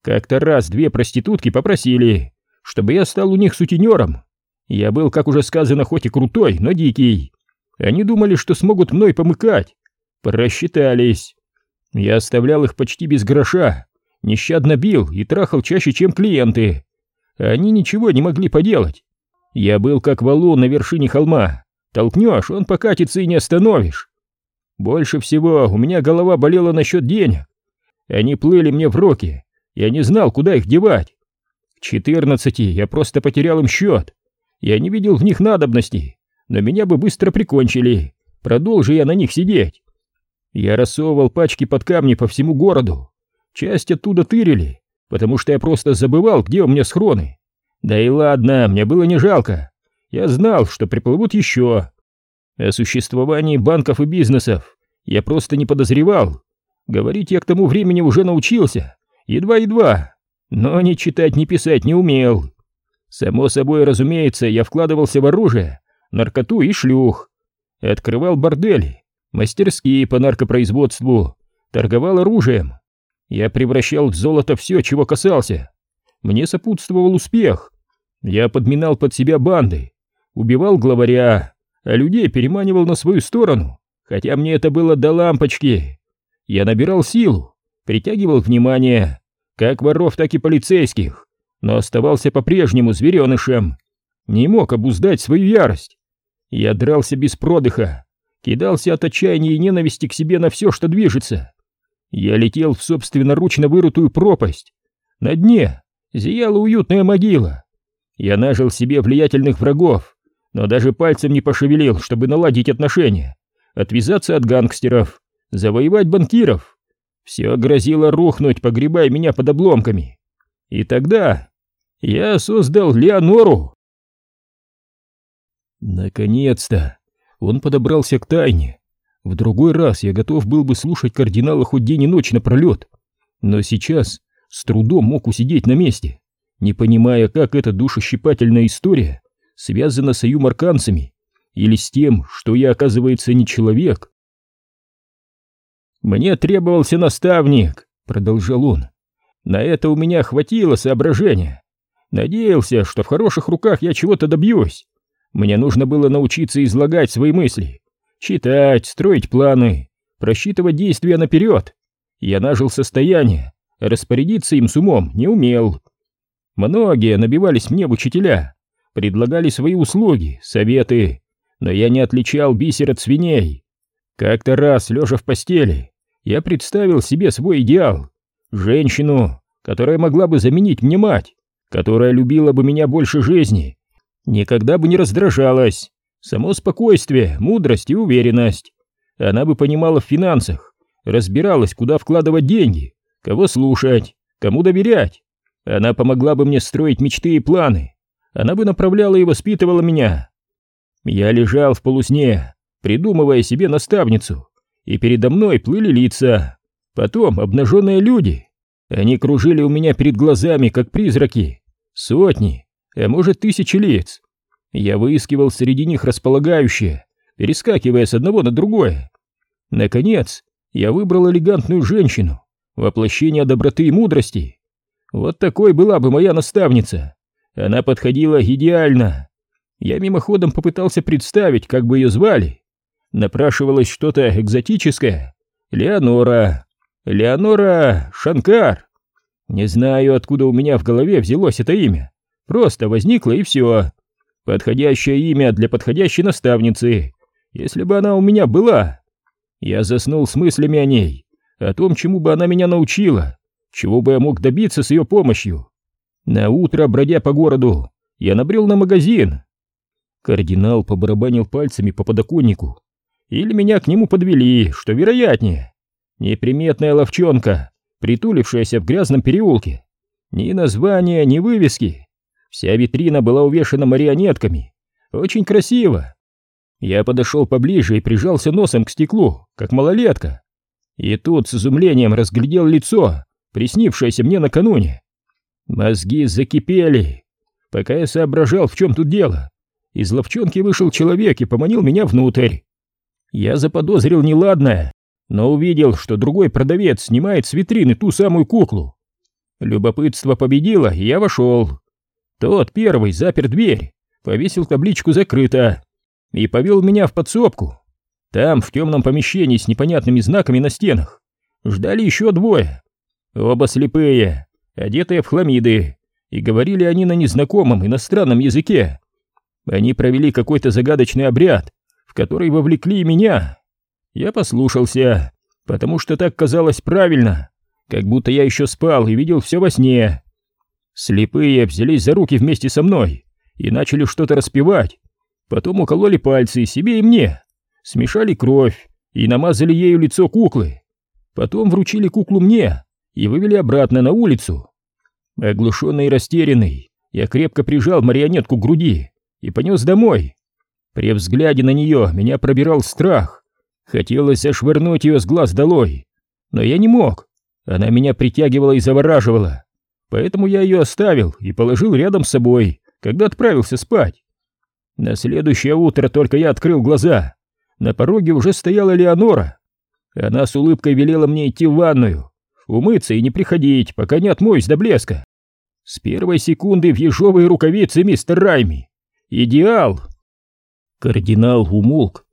Как-то раз две проститутки попросили, чтобы я стал у них сутенером. Я был, как уже сказано, хоть и крутой, но дикий. Они думали, что смогут мной помыкать. Просчитались. Я оставлял их почти без гроша, нещадно бил и трахал чаще, чем клиенты. Они ничего не могли поделать. Я был как валун на вершине холма. Толкнешь, он покатится и не остановишь. Больше всего у меня голова болела насчет денег. Они плыли мне в руки, я не знал, куда их девать. К четырнадцати я просто потерял им счет. Я не видел в них надобности, но меня бы быстро прикончили, продолжи я на них сидеть. Я рассовывал пачки под камни по всему городу. Часть оттуда тырили, потому что я просто забывал, где у меня схроны. Да и ладно, мне было не жалко. Я знал, что приплывут еще. О существовании банков и бизнесов я просто не подозревал. Говорить я к тому времени уже научился, едва-едва, но ни читать, ни писать не умел. Само собой, разумеется, я вкладывался в оружие, наркоту и шлюх. Открывал бордели, мастерские по наркопроизводству, торговал оружием. Я превращал в золото все, чего касался. Мне сопутствовал успех. Я подминал под себя банды, убивал главаря, а людей переманивал на свою сторону, хотя мне это было до лампочки. Я набирал силу, притягивал внимание, как воров, так и полицейских, но оставался по-прежнему зверенышем. Не мог обуздать свою ярость. Я дрался без продыха, кидался от отчаяния и ненависти к себе на все, что движется. Я летел в собственноручно вырытую пропасть. На дне зияла уютная могила. Я нажил себе влиятельных врагов, но даже пальцем не пошевелил, чтобы наладить отношения, отвязаться от гангстеров, завоевать банкиров. Все грозило рухнуть, погребая меня под обломками. И тогда я создал Леонору. Наконец-то он подобрался к тайне. В другой раз я готов был бы слушать кардинала хоть день и ночь напролет, но сейчас с трудом мог усидеть на месте, не понимая, как эта душещипательная история связана с аюмарканцами или с тем, что я, оказывается, не человек, «Мне требовался наставник», — продолжал он. «На это у меня хватило соображения. Надеялся, что в хороших руках я чего-то добьюсь. Мне нужно было научиться излагать свои мысли, читать, строить планы, просчитывать действия наперед. Я нажил состояние, распорядиться им с умом не умел. Многие набивались мне в учителя, предлагали свои услуги, советы, но я не отличал бисер от свиней. Как-то раз, лежа в постели, я представил себе свой идеал, женщину, которая могла бы заменить мне мать, которая любила бы меня больше жизни, никогда бы не раздражалась, само спокойствие, мудрость и уверенность. Она бы понимала в финансах, разбиралась, куда вкладывать деньги, кого слушать, кому доверять. Она помогла бы мне строить мечты и планы. Она бы направляла и воспитывала меня. Я лежал в полусне, придумывая себе наставницу, и передо мной плыли лица, потом обнаженные люди. Они кружили у меня перед глазами, как призраки. Сотни, а может тысячи лиц. Я выискивал среди них располагающее, перескакивая с одного на другое. Наконец, я выбрал элегантную женщину, воплощение доброты и мудрости. Вот такой была бы моя наставница. Она подходила идеально. Я мимоходом попытался представить, как бы ее звали. Напрашивалось что-то экзотическое. Леонора. Леонора Шанкар. Не знаю, откуда у меня в голове взялось это имя. Просто возникло и все. Подходящее имя для подходящей наставницы. Если бы она у меня была. Я заснул с мыслями о ней, о том, чему бы она меня научила, чего бы я мог добиться с ее помощью. На утро, бродя по городу, я набрел на магазин. Кардинал побарабанил пальцами по подоконнику. Или меня к нему подвели, что вероятнее. Неприметная ловчонка, притулившаяся в грязном переулке. Ни названия, ни вывески. Вся витрина была увешана марионетками. Очень красиво. Я подошел поближе и прижался носом к стеклу, как малолетка. И тут с изумлением разглядел лицо, приснившееся мне накануне. Мозги закипели. Пока я соображал, в чем тут дело, из ловчонки вышел человек и поманил меня внутрь. Я заподозрил неладное, но увидел, что другой продавец снимает с витрины ту самую куклу. Любопытство победило, и я вошел. Тот первый запер дверь, повесил табличку «Закрыто» и повел меня в подсобку. Там, в темном помещении с непонятными знаками на стенах, ждали еще двое. Оба слепые, одетые в хламиды, и говорили они на незнакомом иностранном языке. Они провели какой-то загадочный обряд, в который вовлекли меня. Я послушался, потому что так казалось правильно, как будто я еще спал и видел все во сне. Слепые взялись за руки вместе со мной и начали что-то распевать. Потом укололи пальцы себе и мне, смешали кровь и намазали ею лицо куклы. Потом вручили куклу мне и вывели обратно на улицу. Оглушенный и растерянный, я крепко прижал марионетку к груди и понес домой. При взгляде на нее меня пробирал страх. Хотелось ошвырнуть ее с глаз долой, но я не мог. Она меня притягивала и завораживала. Поэтому я ее оставил и положил рядом с собой, когда отправился спать. На следующее утро только я открыл глаза. На пороге уже стояла Леонора. Она с улыбкой велела мне идти в ванную, умыться и не приходить, пока не отмоюсь до блеска. С первой секунды в ежовые рукавицы мистер Райми. Идеал! Кардинал умолк.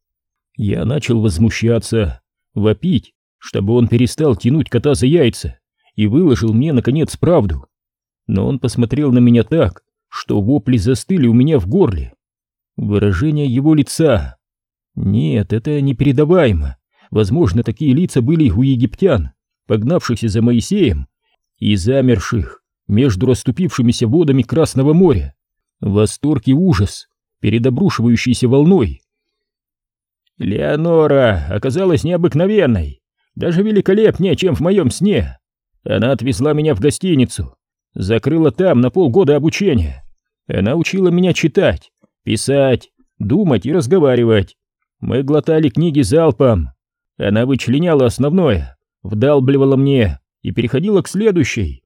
Я начал возмущаться, вопить, чтобы он перестал тянуть кота за яйца и выложил мне, наконец, правду. Но он посмотрел на меня так, что вопли застыли у меня в горле. Выражение его лица... Нет, это непередаваемо. Возможно, такие лица были у египтян, погнавшихся за Моисеем и замерших между расступившимися водами Красного моря. Восторг и ужас перед обрушивающейся волной. Леонора оказалась необыкновенной, даже великолепнее, чем в моем сне. Она отвезла меня в гостиницу, закрыла там на полгода обучения. Она учила меня читать, писать, думать и разговаривать. Мы глотали книги залпом. Она вычленяла основное, вдалбливала мне и переходила к следующей.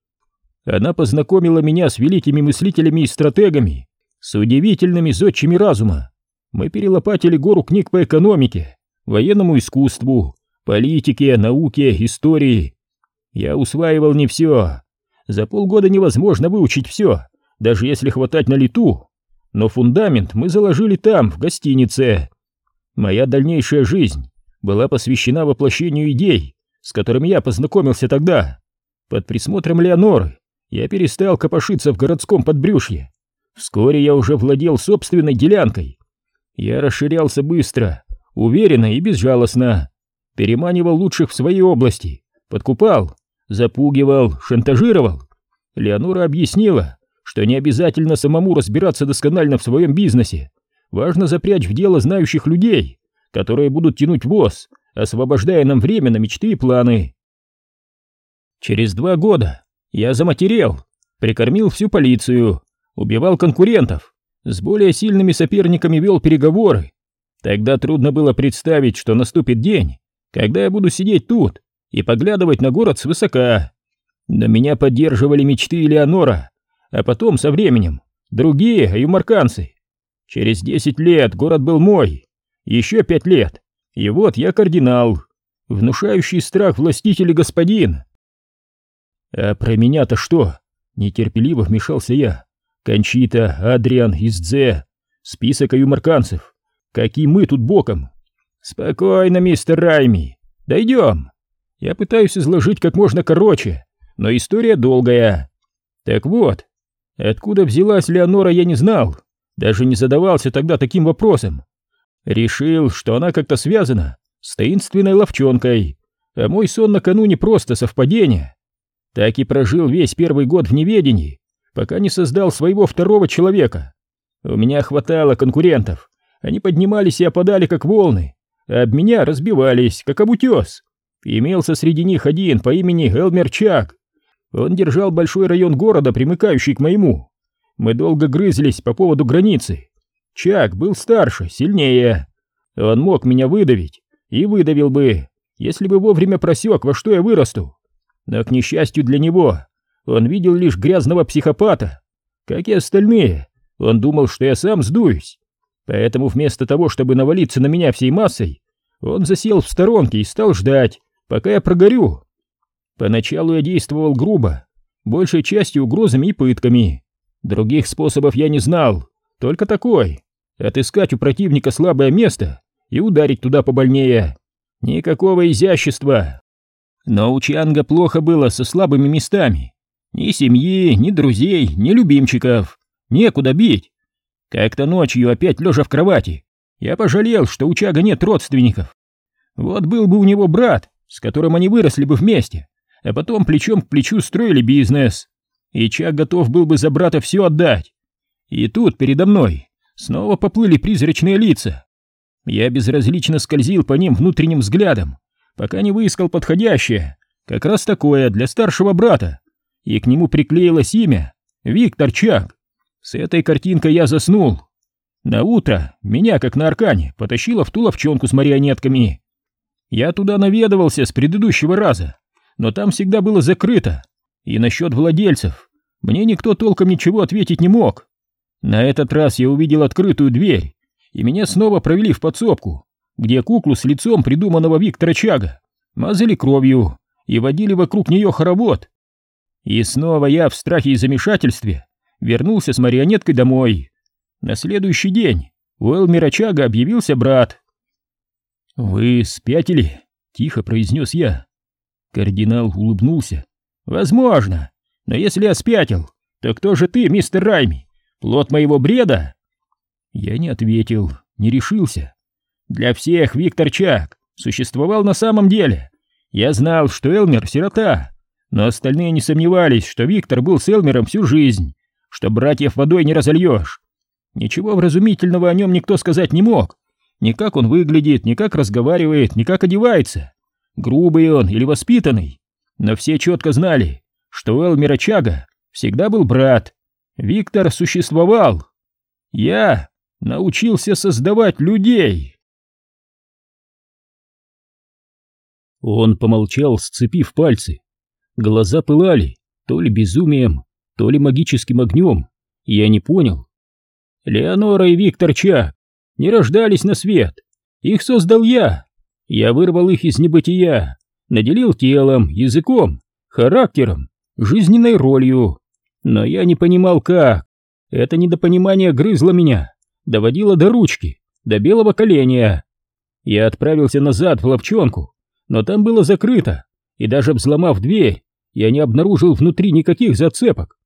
Она познакомила меня с великими мыслителями и стратегами, с удивительными зодчими разума. Мы перелопатили гору книг по экономике, военному искусству, политике, науке, истории. Я усваивал не все. За полгода невозможно выучить все, даже если хватать на лету. Но фундамент мы заложили там, в гостинице. Моя дальнейшая жизнь была посвящена воплощению идей, с которыми я познакомился тогда. Под присмотром Леоноры я перестал копошиться в городском подбрюшье. Вскоре я уже владел собственной делянкой. Я расширялся быстро, уверенно и безжалостно. Переманивал лучших в своей области, подкупал, запугивал, шантажировал. Леонора объяснила, что не обязательно самому разбираться досконально в своем бизнесе. Важно запрячь в дело знающих людей, которые будут тянуть воз, освобождая нам время на мечты и планы. Через два года я заматерел, прикормил всю полицию, убивал конкурентов, с более сильными соперниками вел переговоры. Тогда трудно было представить, что наступит день, когда я буду сидеть тут и поглядывать на город свысока. Но меня поддерживали мечты Элеонора, а потом со временем другие юморканцы. Через десять лет город был мой, еще пять лет, и вот я кардинал, внушающий страх властитель и господин. А про меня-то что? Нетерпеливо вмешался я. Кончита, Адриан, Издзе, список юморканцев. Какие мы тут боком? Спокойно, мистер Райми, дойдем. Я пытаюсь изложить как можно короче, но история долгая. Так вот, откуда взялась Леонора, я не знал, даже не задавался тогда таким вопросом. Решил, что она как-то связана с таинственной ловчонкой, а мой сон накануне просто совпадение. Так и прожил весь первый год в неведении, пока не создал своего второго человека. У меня хватало конкурентов, они поднимались и опадали как волны, а об меня разбивались, как об утес. Имелся среди них один по имени Элмер Чак. Он держал большой район города, примыкающий к моему. Мы долго грызлись по поводу границы. Чак был старше, сильнее. Он мог меня выдавить, и выдавил бы, если бы вовремя просек, во что я вырасту. Но, к несчастью для него, он видел лишь грязного психопата. Как и остальные, он думал, что я сам сдуюсь. Поэтому вместо того, чтобы навалиться на меня всей массой, он засел в сторонке и стал ждать, пока я прогорю. Поначалу я действовал грубо, большей частью угрозами и пытками. Других способов я не знал, только такой — отыскать у противника слабое место и ударить туда побольнее. Никакого изящества. Но у Чанга плохо было со слабыми местами. Ни семьи, ни друзей, ни любимчиков. Некуда бить. Как-то ночью, опять лежа в кровати, я пожалел, что у Чага нет родственников. Вот был бы у него брат, с которым они выросли бы вместе, а потом плечом к плечу строили бизнес. И Чак готов был бы за брата все отдать. И тут передо мной снова поплыли призрачные лица. Я безразлично скользил по ним внутренним взглядом, пока не выискал подходящее, как раз такое для старшего брата, и к нему приклеилось имя Виктор Чак. С этой картинкой я заснул. На утро меня, как на аркане, потащило в ту ловчонку с марионетками. Я туда наведывался с предыдущего раза, но там всегда было закрыто. И насчет владельцев мне никто толком ничего ответить не мог. На этот раз я увидел открытую дверь, и меня снова провели в подсобку, где куклу с лицом придуманного Виктора Чага мазали кровью и водили вокруг нее хоровод. И снова я в страхе и замешательстве вернулся с марионеткой домой. На следующий день у Элмира Чага объявился брат. «Вы спятили?» — тихо произнес я. Кардинал улыбнулся. «Возможно, но если я спятил, то кто же ты, мистер Райми? Плод моего бреда?» Я не ответил, не решился. Для всех Виктор Чак существовал на самом деле. Я знал, что Элмер — сирота, но остальные не сомневались, что Виктор был с Элмером всю жизнь, что братьев водой не разольешь. Ничего вразумительного о нем никто сказать не мог. Ни как он выглядит, ни как разговаривает, ни как одевается. Грубый он или воспитанный. Но все четко знали, что у Элмера Чага всегда был брат. Виктор существовал. Я научился создавать людей. Он помолчал, сцепив пальцы. Глаза пылали, то ли безумием, то ли магическим огнем. Я не понял. Леонора и Виктор Чак не рождались на свет. Их создал я. Я вырвал их из небытия, наделил телом, языком, характером, жизненной ролью. Но я не понимал как. Это недопонимание грызло меня, доводило до ручки, до белого коленя. Я отправился назад в ловчонку, но там было закрыто, и даже взломав дверь, я не обнаружил внутри никаких зацепок.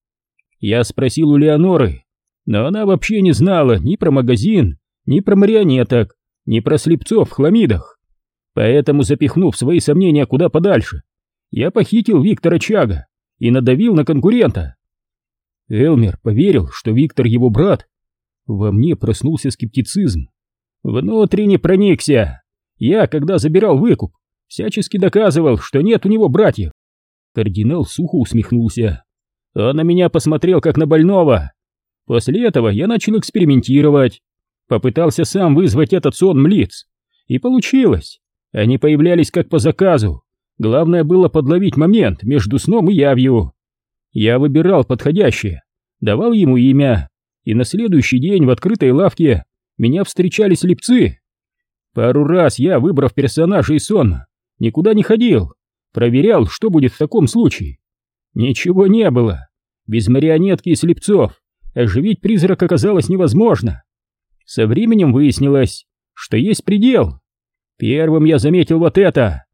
Я спросил у Леоноры, но она вообще не знала ни про магазин, ни про марионеток, ни про слепцов в хламидах. Поэтому, запихнув свои сомнения куда подальше, я похитил Виктора Чага и надавил на конкурента. Элмер поверил, что Виктор его брат. Во мне проснулся скептицизм. Внутренне проникся. Я, когда забирал выкуп, всячески доказывал, что нет у него братьев. Кардинал сухо усмехнулся. Он на меня посмотрел как на больного. После этого я начал экспериментировать. Попытался сам вызвать этот сон млиц. И получилось. Они появлялись как по заказу. Главное было подловить момент между сном и явью. Я выбирал подходящее, давал ему имя, и на следующий день в открытой лавке меня встречали слепцы. Пару раз я, выбрав персонажа из сонма, никуда не ходил, проверял, что будет в таком случае. Ничего не было. Без марионетки и слепцов оживить призрак оказалось невозможно. Со временем выяснилось, что есть предел. Первым я заметил вот это.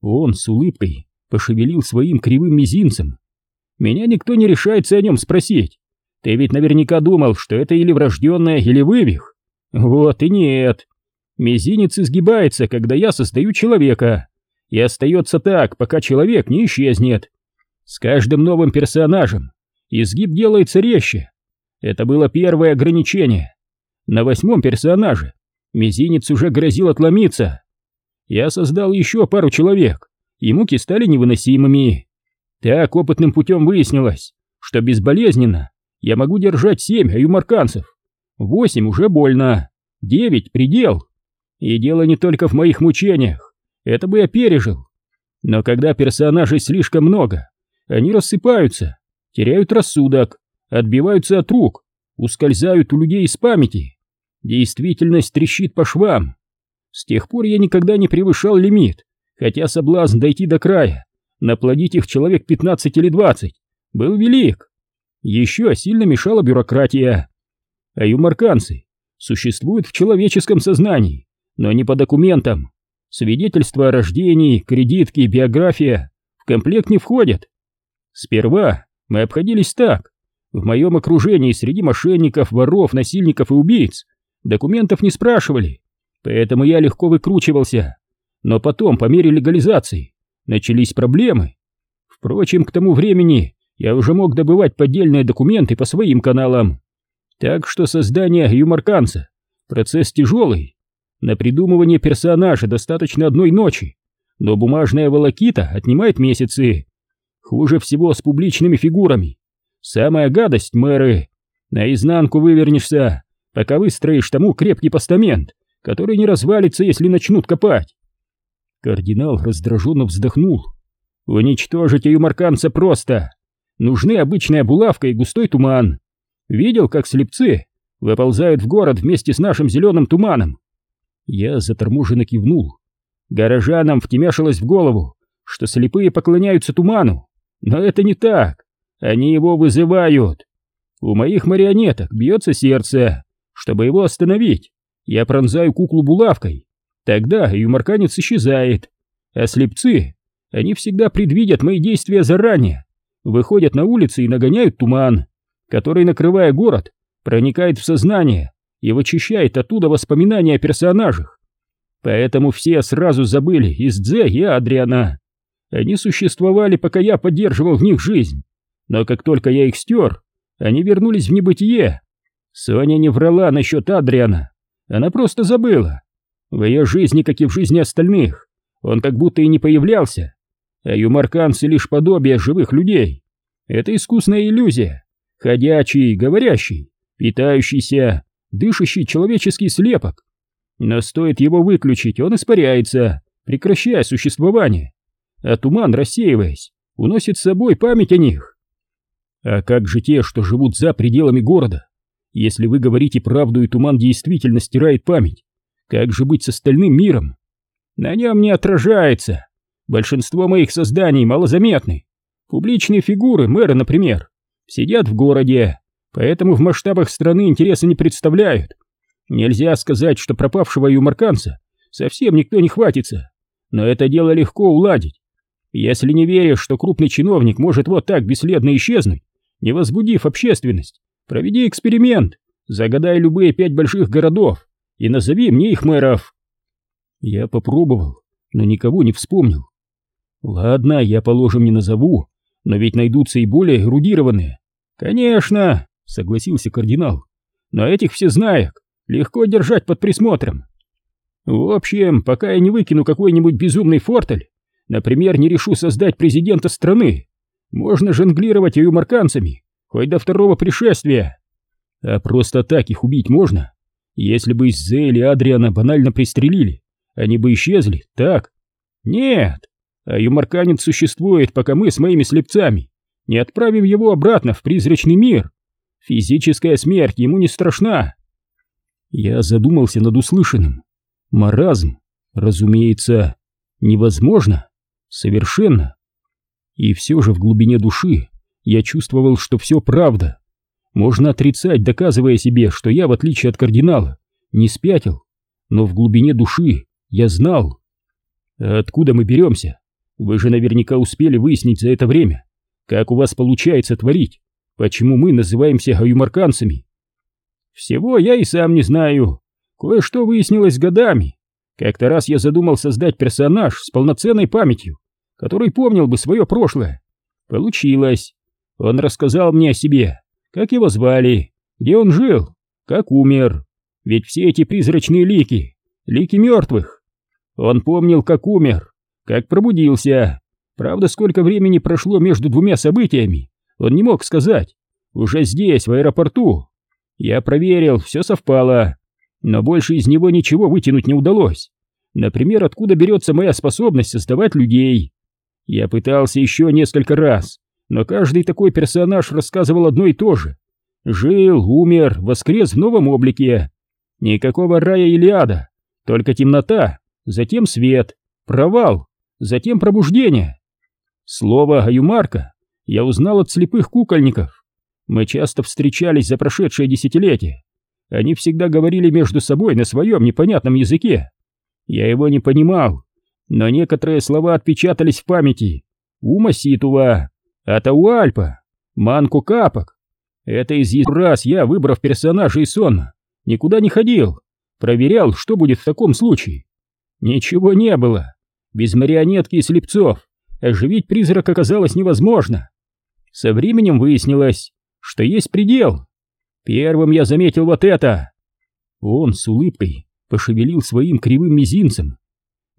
Он с улыбкой пошевелил своим кривым мизинцем. Меня никто не решается о нем спросить. Ты ведь наверняка думал, что это или врожденное, или вывих. Вот и нет. Мизинец изгибается, когда я создаю человека, и остается так, пока человек не исчезнет. С каждым новым персонажем изгиб делается резче. Это было первое ограничение. На восьмом персонаже мизинец уже грозил отломиться. Я создал еще пару человек, и муки стали невыносимыми. Так опытным путем выяснилось, что безболезненно я могу держать семь аюмарканцев. Восемь уже больно, девять — предел. И дело не только в моих мучениях, это бы я пережил. Но когда персонажей слишком много, они рассыпаются, теряют рассудок, отбиваются от рук, ускользают у людей из памяти. Действительность трещит по швам. С тех пор я никогда не превышал лимит, хотя соблазн дойти до края наплодить их человек 15 или 20 был велик. Еще сильно мешала бюрократия. А юморканцы существуют в человеческом сознании, но не по документам. Свидетельства о рождении, кредитки, биография в комплект не входят. Сперва мы обходились так. В моем окружении среди мошенников, воров, насильников и убийц документов не спрашивали, поэтому я легко выкручивался. Но потом, по мере легализации, начались проблемы. Впрочем, к тому времени я уже мог добывать поддельные документы по своим каналам. Так что создание юморканца — процесс тяжелый. На придумывание персонажа достаточно одной ночи, но бумажная волокита отнимает месяцы. Хуже всего с публичными фигурами. Самая гадость, мэры. Наизнанку вывернешься, пока выстроишь тому крепкий постамент, который не развалится, если начнут копать. Кардинал раздраженно вздохнул. «Уничтожить юморканца просто! Нужны обычная булавка и густой туман. Видел, как слепцы выползают в город вместе с нашим зеленым туманом?» Я заторможенно кивнул. Горожанам втемяшилось в голову, что слепые поклоняются туману. Но это не так. Они его вызывают. У моих марионеток бьется сердце. Чтобы его остановить, я пронзаю куклу булавкой Тогда юморканец исчезает. А слепцы, они всегда предвидят мои действия заранее, выходят на улицы и нагоняют туман, который, накрывая город, проникает в сознание и вычищает оттуда воспоминания о персонажах. Поэтому все сразу забыли из Дзе и Адриана. Они существовали, пока я поддерживал в них жизнь. Но как только я их стер, они вернулись в небытие. Соня не врала насчет Адриана. Она просто забыла. В ее жизни, как и в жизни остальных, он как будто и не появлялся. А юморканцы лишь подобие живых людей. Это искусная иллюзия. Ходячий, говорящий, питающийся, дышащий человеческий слепок. Но стоит его выключить, он испаряется, прекращая существование. А туман, рассеиваясь, уносит с собой память о них. А как же те, что живут за пределами города? Если вы говорите правду и туман действительно стирает память, как же быть с остальным миром? На нем не отражается. Большинство моих созданий малозаметны. Публичные фигуры, мэры, например, сидят в городе, поэтому в масштабах страны интереса не представляют. Нельзя сказать, что пропавшего юморканца совсем никто не хватится, но это дело легко уладить. Если не веришь, что крупный чиновник может вот так бесследно исчезнуть, не возбудив общественность, проведи эксперимент, загадай любые пять больших городов и назови мне их мэров. Я попробовал, но никого не вспомнил. Ладно, я, положим, не назову, но ведь найдутся и более эрудированные. Конечно, согласился кардинал, но этих все знаек легко держать под присмотром. В общем, пока я не выкину какой-нибудь безумный фортель, например, не решу создать президента страны, можно жонглировать ее марканцами, хоть до второго пришествия. А просто так их убить можно. Если бы Зе или Адриана банально пристрелили, они бы исчезли, так? Нет, а юморканец существует, пока мы с моими слепцами не отправим его обратно в призрачный мир. Физическая смерть ему не страшна. Я задумался над услышанным. Маразм, разумеется, невозможно, совершенно. И все же в глубине души я чувствовал, что все правда. Можно отрицать, доказывая себе, что я, в отличие от кардинала, не спятил, но в глубине души я знал. откуда мы беремся? Вы же наверняка успели выяснить за это время, как у вас получается творить, почему мы называемся гаюмарканцами. Всего я и сам не знаю. Кое-что выяснилось годами. Как-то раз я задумал создать персонаж с полноценной памятью, который помнил бы свое прошлое. Получилось. Он рассказал мне о себе, как его звали, где он жил, как умер. Ведь все эти призрачные лики, лики мертвых. Он помнил, как умер, как пробудился. Правда, сколько времени прошло между двумя событиями, он не мог сказать. Уже здесь, в аэропорту. Я проверил, все совпало. Но больше из него ничего вытянуть не удалось. Например, откуда берется моя способность создавать людей. Я пытался еще несколько раз, но каждый такой персонаж рассказывал одно и то же. Жил, умер, воскрес в новом облике. Никакого рая или ада, только темнота, затем свет, провал, затем пробуждение. Слово «аюмарка» я узнал от слепых кукольников. Мы часто встречались за прошедшее десятилетие. Они всегда говорили между собой на своем непонятном языке. Я его не понимал, но некоторые слова отпечатались в памяти. Ума Ситува, Атауальпа, Манку Капок. Это из раз я, выбрав персонажа из сонма, никуда не ходил, проверял, что будет в таком случае. Ничего не было. Без марионетки и слепцов оживить призрак оказалось невозможно. Со временем выяснилось, что есть предел. Первым я заметил вот это. Он с улыбкой пошевелил своим кривым мизинцем,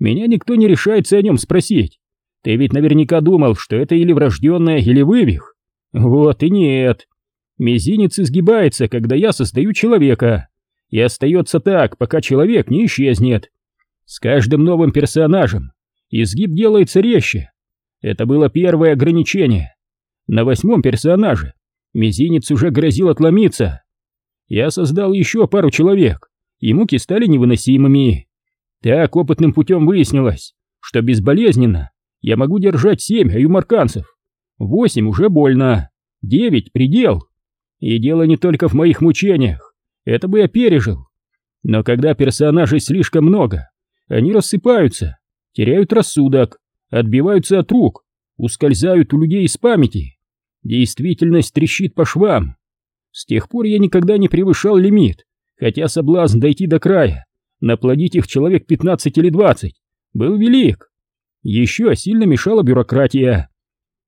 меня никто не решается о нем спросить. Ты ведь наверняка думал, что это или врожденное, или вывих. Вот и нет. Мизинец изгибается, когда я создаю человека, и остается так, пока человек не исчезнет. С каждым новым персонажем изгиб делается резче. Это было первое ограничение. На восьмом персонаже мизинец уже грозил отломиться. Я создал еще пару человек, и муки стали невыносимыми. Так опытным путем выяснилось, что безболезненно я могу держать семь аюмарканцев. Восемь уже больно, девять — предел. И дело не только в моих мучениях, это бы я пережил. Но когда персонажей слишком много, они рассыпаются, теряют рассудок, отбиваются от рук, ускользают у людей из памяти. Действительность трещит по швам. С тех пор я никогда не превышал лимит, хотя соблазн дойти до края наплодить их человек 15 или 20 был велик. Еще сильно мешала бюрократия.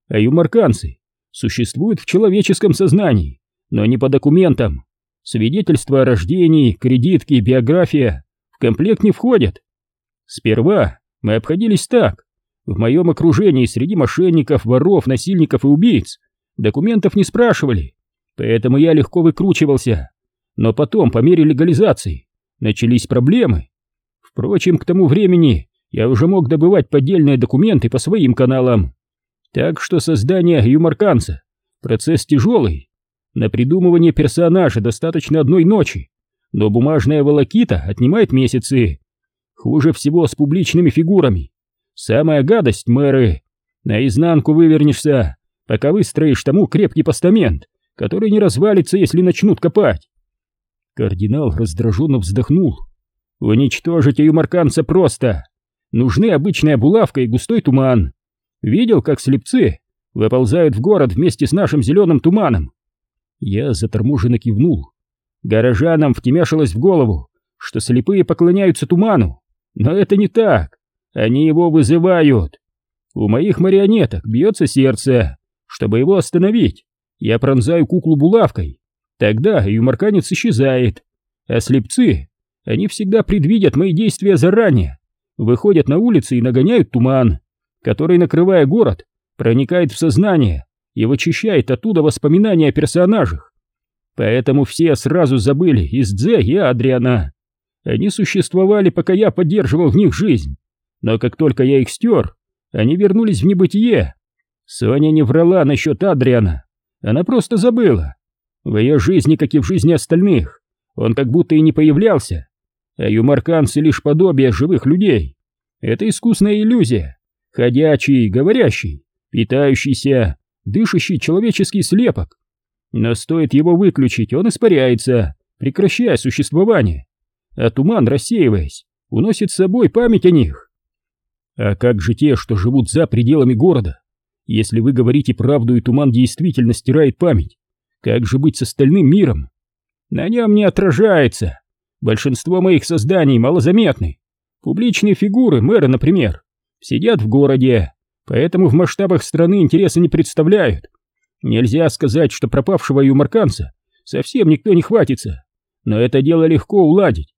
А юморканцы существуют в человеческом сознании, но не по документам. Свидетельства о рождении, кредитки, биография в комплект не входят. Сперва мы обходились так. В моем окружении среди мошенников, воров, насильников и убийц документов не спрашивали, поэтому я легко выкручивался. Но потом, по мере легализации, начались проблемы. Впрочем, к тому времени я уже мог добывать поддельные документы по своим каналам. Так что создание юморканца — процесс тяжелый. На придумывание персонажа достаточно одной ночи, но бумажная волокита отнимает месяцы. Хуже всего с публичными фигурами. Самая гадость, мэры. Наизнанку вывернешься, пока выстроишь тому крепкий постамент, который не развалится, если начнут копать. Кардинал раздраженно вздохнул. «Уничтожить юморканца просто! Нужны обычная булавка и густой туман. Видел, как слепцы выползают в город вместе с нашим зеленым туманом?» Я заторможенно кивнул. Горожанам втемяшилось в голову, что слепые поклоняются туману. Но это не так. Они его вызывают. У моих марионеток бьется сердце. Чтобы его остановить, я пронзаю куклу булавкой. Тогда юморканец исчезает. А слепцы, они всегда предвидят мои действия заранее. Выходят на улицы и нагоняют туман, который, накрывая город, проникает в сознание и вычищает оттуда воспоминания о персонажах. Поэтому все сразу забыли из Дзе и Адриана. Они существовали, пока я поддерживал в них жизнь. Но как только я их стер, они вернулись в небытие. Соня не врала насчет Адриана. Она просто забыла. В ее жизни, как и в жизни остальных, он как будто и не появлялся. А юморканцы лишь подобие живых людей. Это искусная иллюзия. Ходячий, говорящий, питающийся, дышащий человеческий слепок. Но стоит его выключить, он испаряется, прекращая существование. А туман, рассеиваясь, уносит с собой память о них. А как же те, что живут за пределами города? Если вы говорите правду и туман действительно стирает память, как же быть с остальным миром? На нем не отражается. Большинство моих созданий малозаметны. Публичные фигуры, мэры, например, сидят в городе, поэтому в масштабах страны интереса не представляют. Нельзя сказать, что пропавшего юморканца совсем никто не хватится, но это дело легко уладить.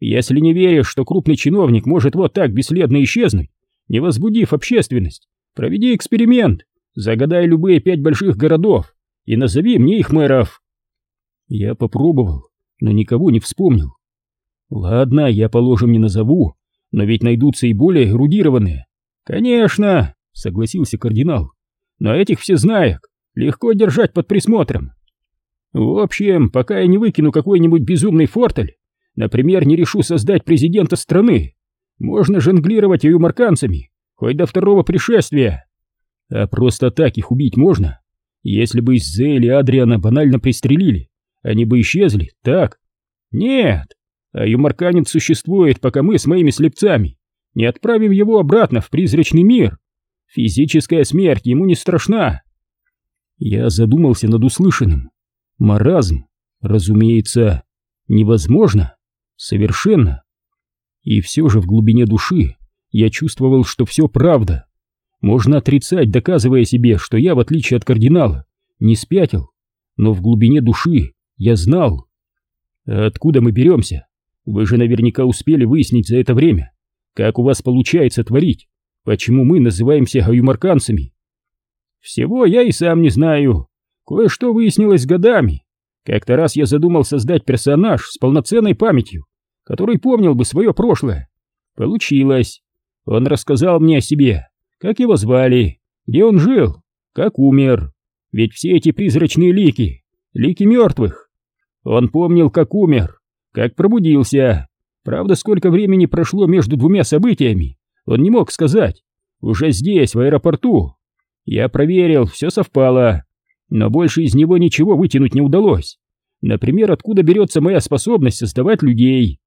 Если не веришь, что крупный чиновник может вот так бесследно исчезнуть, не возбудив общественность, проведи эксперимент, загадай любые пять больших городов и назови мне их мэров. Я попробовал, но никого не вспомнил. Ладно, я, положим, не назову, но ведь найдутся и более эрудированные. Конечно, согласился кардинал, но этих все знаек легко держать под присмотром. В общем, пока я не выкину какой-нибудь безумный фортель, например, не решу создать президента страны, можно жонглировать юморканцами, хоть до второго пришествия. А просто так их убить можно. Если бы Зе или Адриана банально пристрелили, они бы исчезли, так? Нет, а юморканец существует, пока мы с моими слепцами не отправим его обратно в призрачный мир. Физическая смерть ему не страшна. Я задумался над услышанным. Маразм, разумеется, невозможно. Совершенно. И все же в глубине души я чувствовал, что все правда. Можно отрицать, доказывая себе, что я, в отличие от кардинала, не спятил. Но в глубине души я знал. А откуда мы беремся? Вы же наверняка успели выяснить за это время, как у вас получается творить, почему мы называемся гаюмарканцами. Всего я и сам не знаю. Кое-что выяснилось годами. Как-то раз я задумал создать персонаж с полноценной памятью, который помнил бы свое прошлое. Получилось. Он рассказал мне о себе, как его звали, где он жил, как умер. Ведь все эти призрачные лики, лики мертвых. Он помнил, как умер, как пробудился. Правда, сколько времени прошло между двумя событиями, он не мог сказать. Уже здесь, в аэропорту, я проверил, все совпало, но больше из него ничего вытянуть не удалось. Например, откуда берется моя способность создавать людей.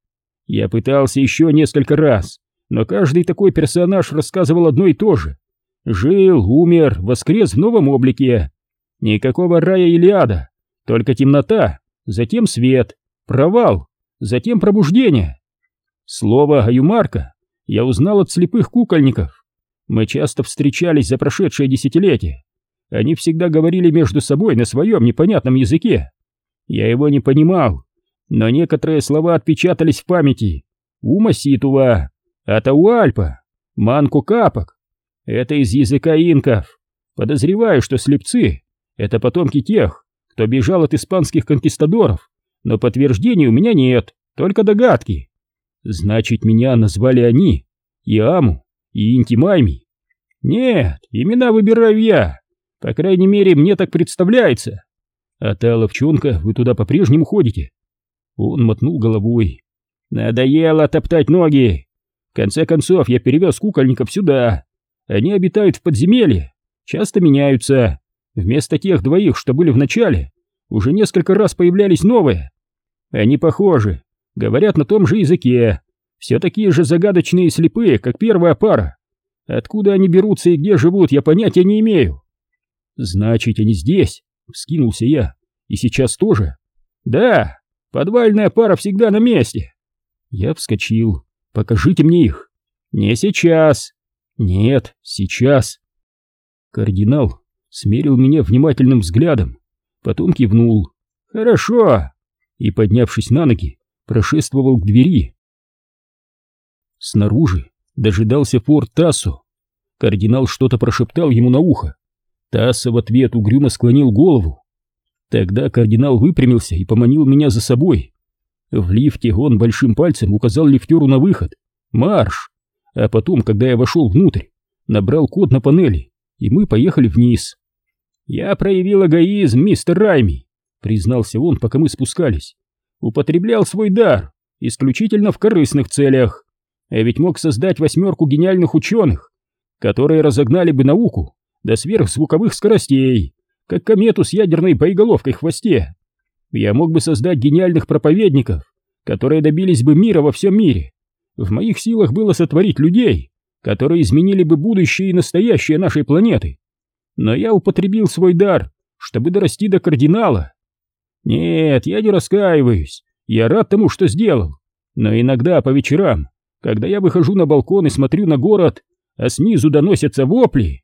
Я пытался еще несколько раз, но каждый такой персонаж рассказывал одно и то же. Жил, умер, воскрес в новом облике. Никакого рая или ада, только темнота, затем свет, провал, затем пробуждение. Слово «аюмарка» я узнал от слепых кукольников. Мы часто встречались за прошедшее десятилетие. Они всегда говорили между собой на своем непонятном языке. Я его не понимал, но некоторые слова отпечатались в памяти. Ума Ситува, Атауальпа, Манку Капок. Это из языка инков. Подозреваю, что слепцы — это потомки тех, кто бежал от испанских конкистадоров, но подтверждений у меня нет, только догадки. Значит, меня назвали они, Иаму и Интимайми. Нет, имена выбираю я. По крайней мере, мне так представляется. А та ловчонка, вы туда по-прежнему ходите? Он мотнул головой. Надоело топтать ноги. В конце концов, я перевез кукольников сюда. Они обитают в подземелье, часто меняются. Вместо тех двоих, что были в начале, уже несколько раз появлялись новые. Они похожи, говорят на том же языке, все такие же загадочные и слепые, как первая пара. Откуда они берутся и где живут, я понятия не имею. Значит, они здесь, вскинулся я. И сейчас тоже? Да, подвальная пара всегда на месте. Я вскочил. Покажите мне их. Не сейчас. Нет, сейчас. Кардинал смерил меня внимательным взглядом, потом кивнул. Хорошо. И, поднявшись на ноги, прошествовал к двери. Снаружи дожидался форт Тассо. Кардинал что-то прошептал ему на ухо. Тассо в ответ угрюмо склонил голову. Тогда кардинал выпрямился и поманил меня за собой. В лифте он большим пальцем указал лифтеру на выход. Марш! А потом, когда я вошел внутрь, набрал код на панели, и мы поехали вниз. «Я проявил эгоизм, мистер Райми», — признался он, пока мы спускались. «Употреблял свой дар, исключительно в корыстных целях. А ведь мог создать восьмерку гениальных ученых, которые разогнали бы науку до сверхзвуковых скоростей, как комету с ядерной боеголовкой в хвосте. Я мог бы создать гениальных проповедников, которые добились бы мира во всем мире. В моих силах было сотворить людей, которые изменили бы будущее и настоящее нашей планеты. Но я употребил свой дар, чтобы дорасти до кардинала. Нет, я не раскаиваюсь, я рад тому, что сделал. Но иногда по вечерам, когда я выхожу на балкон и смотрю на город, а снизу доносятся вопли,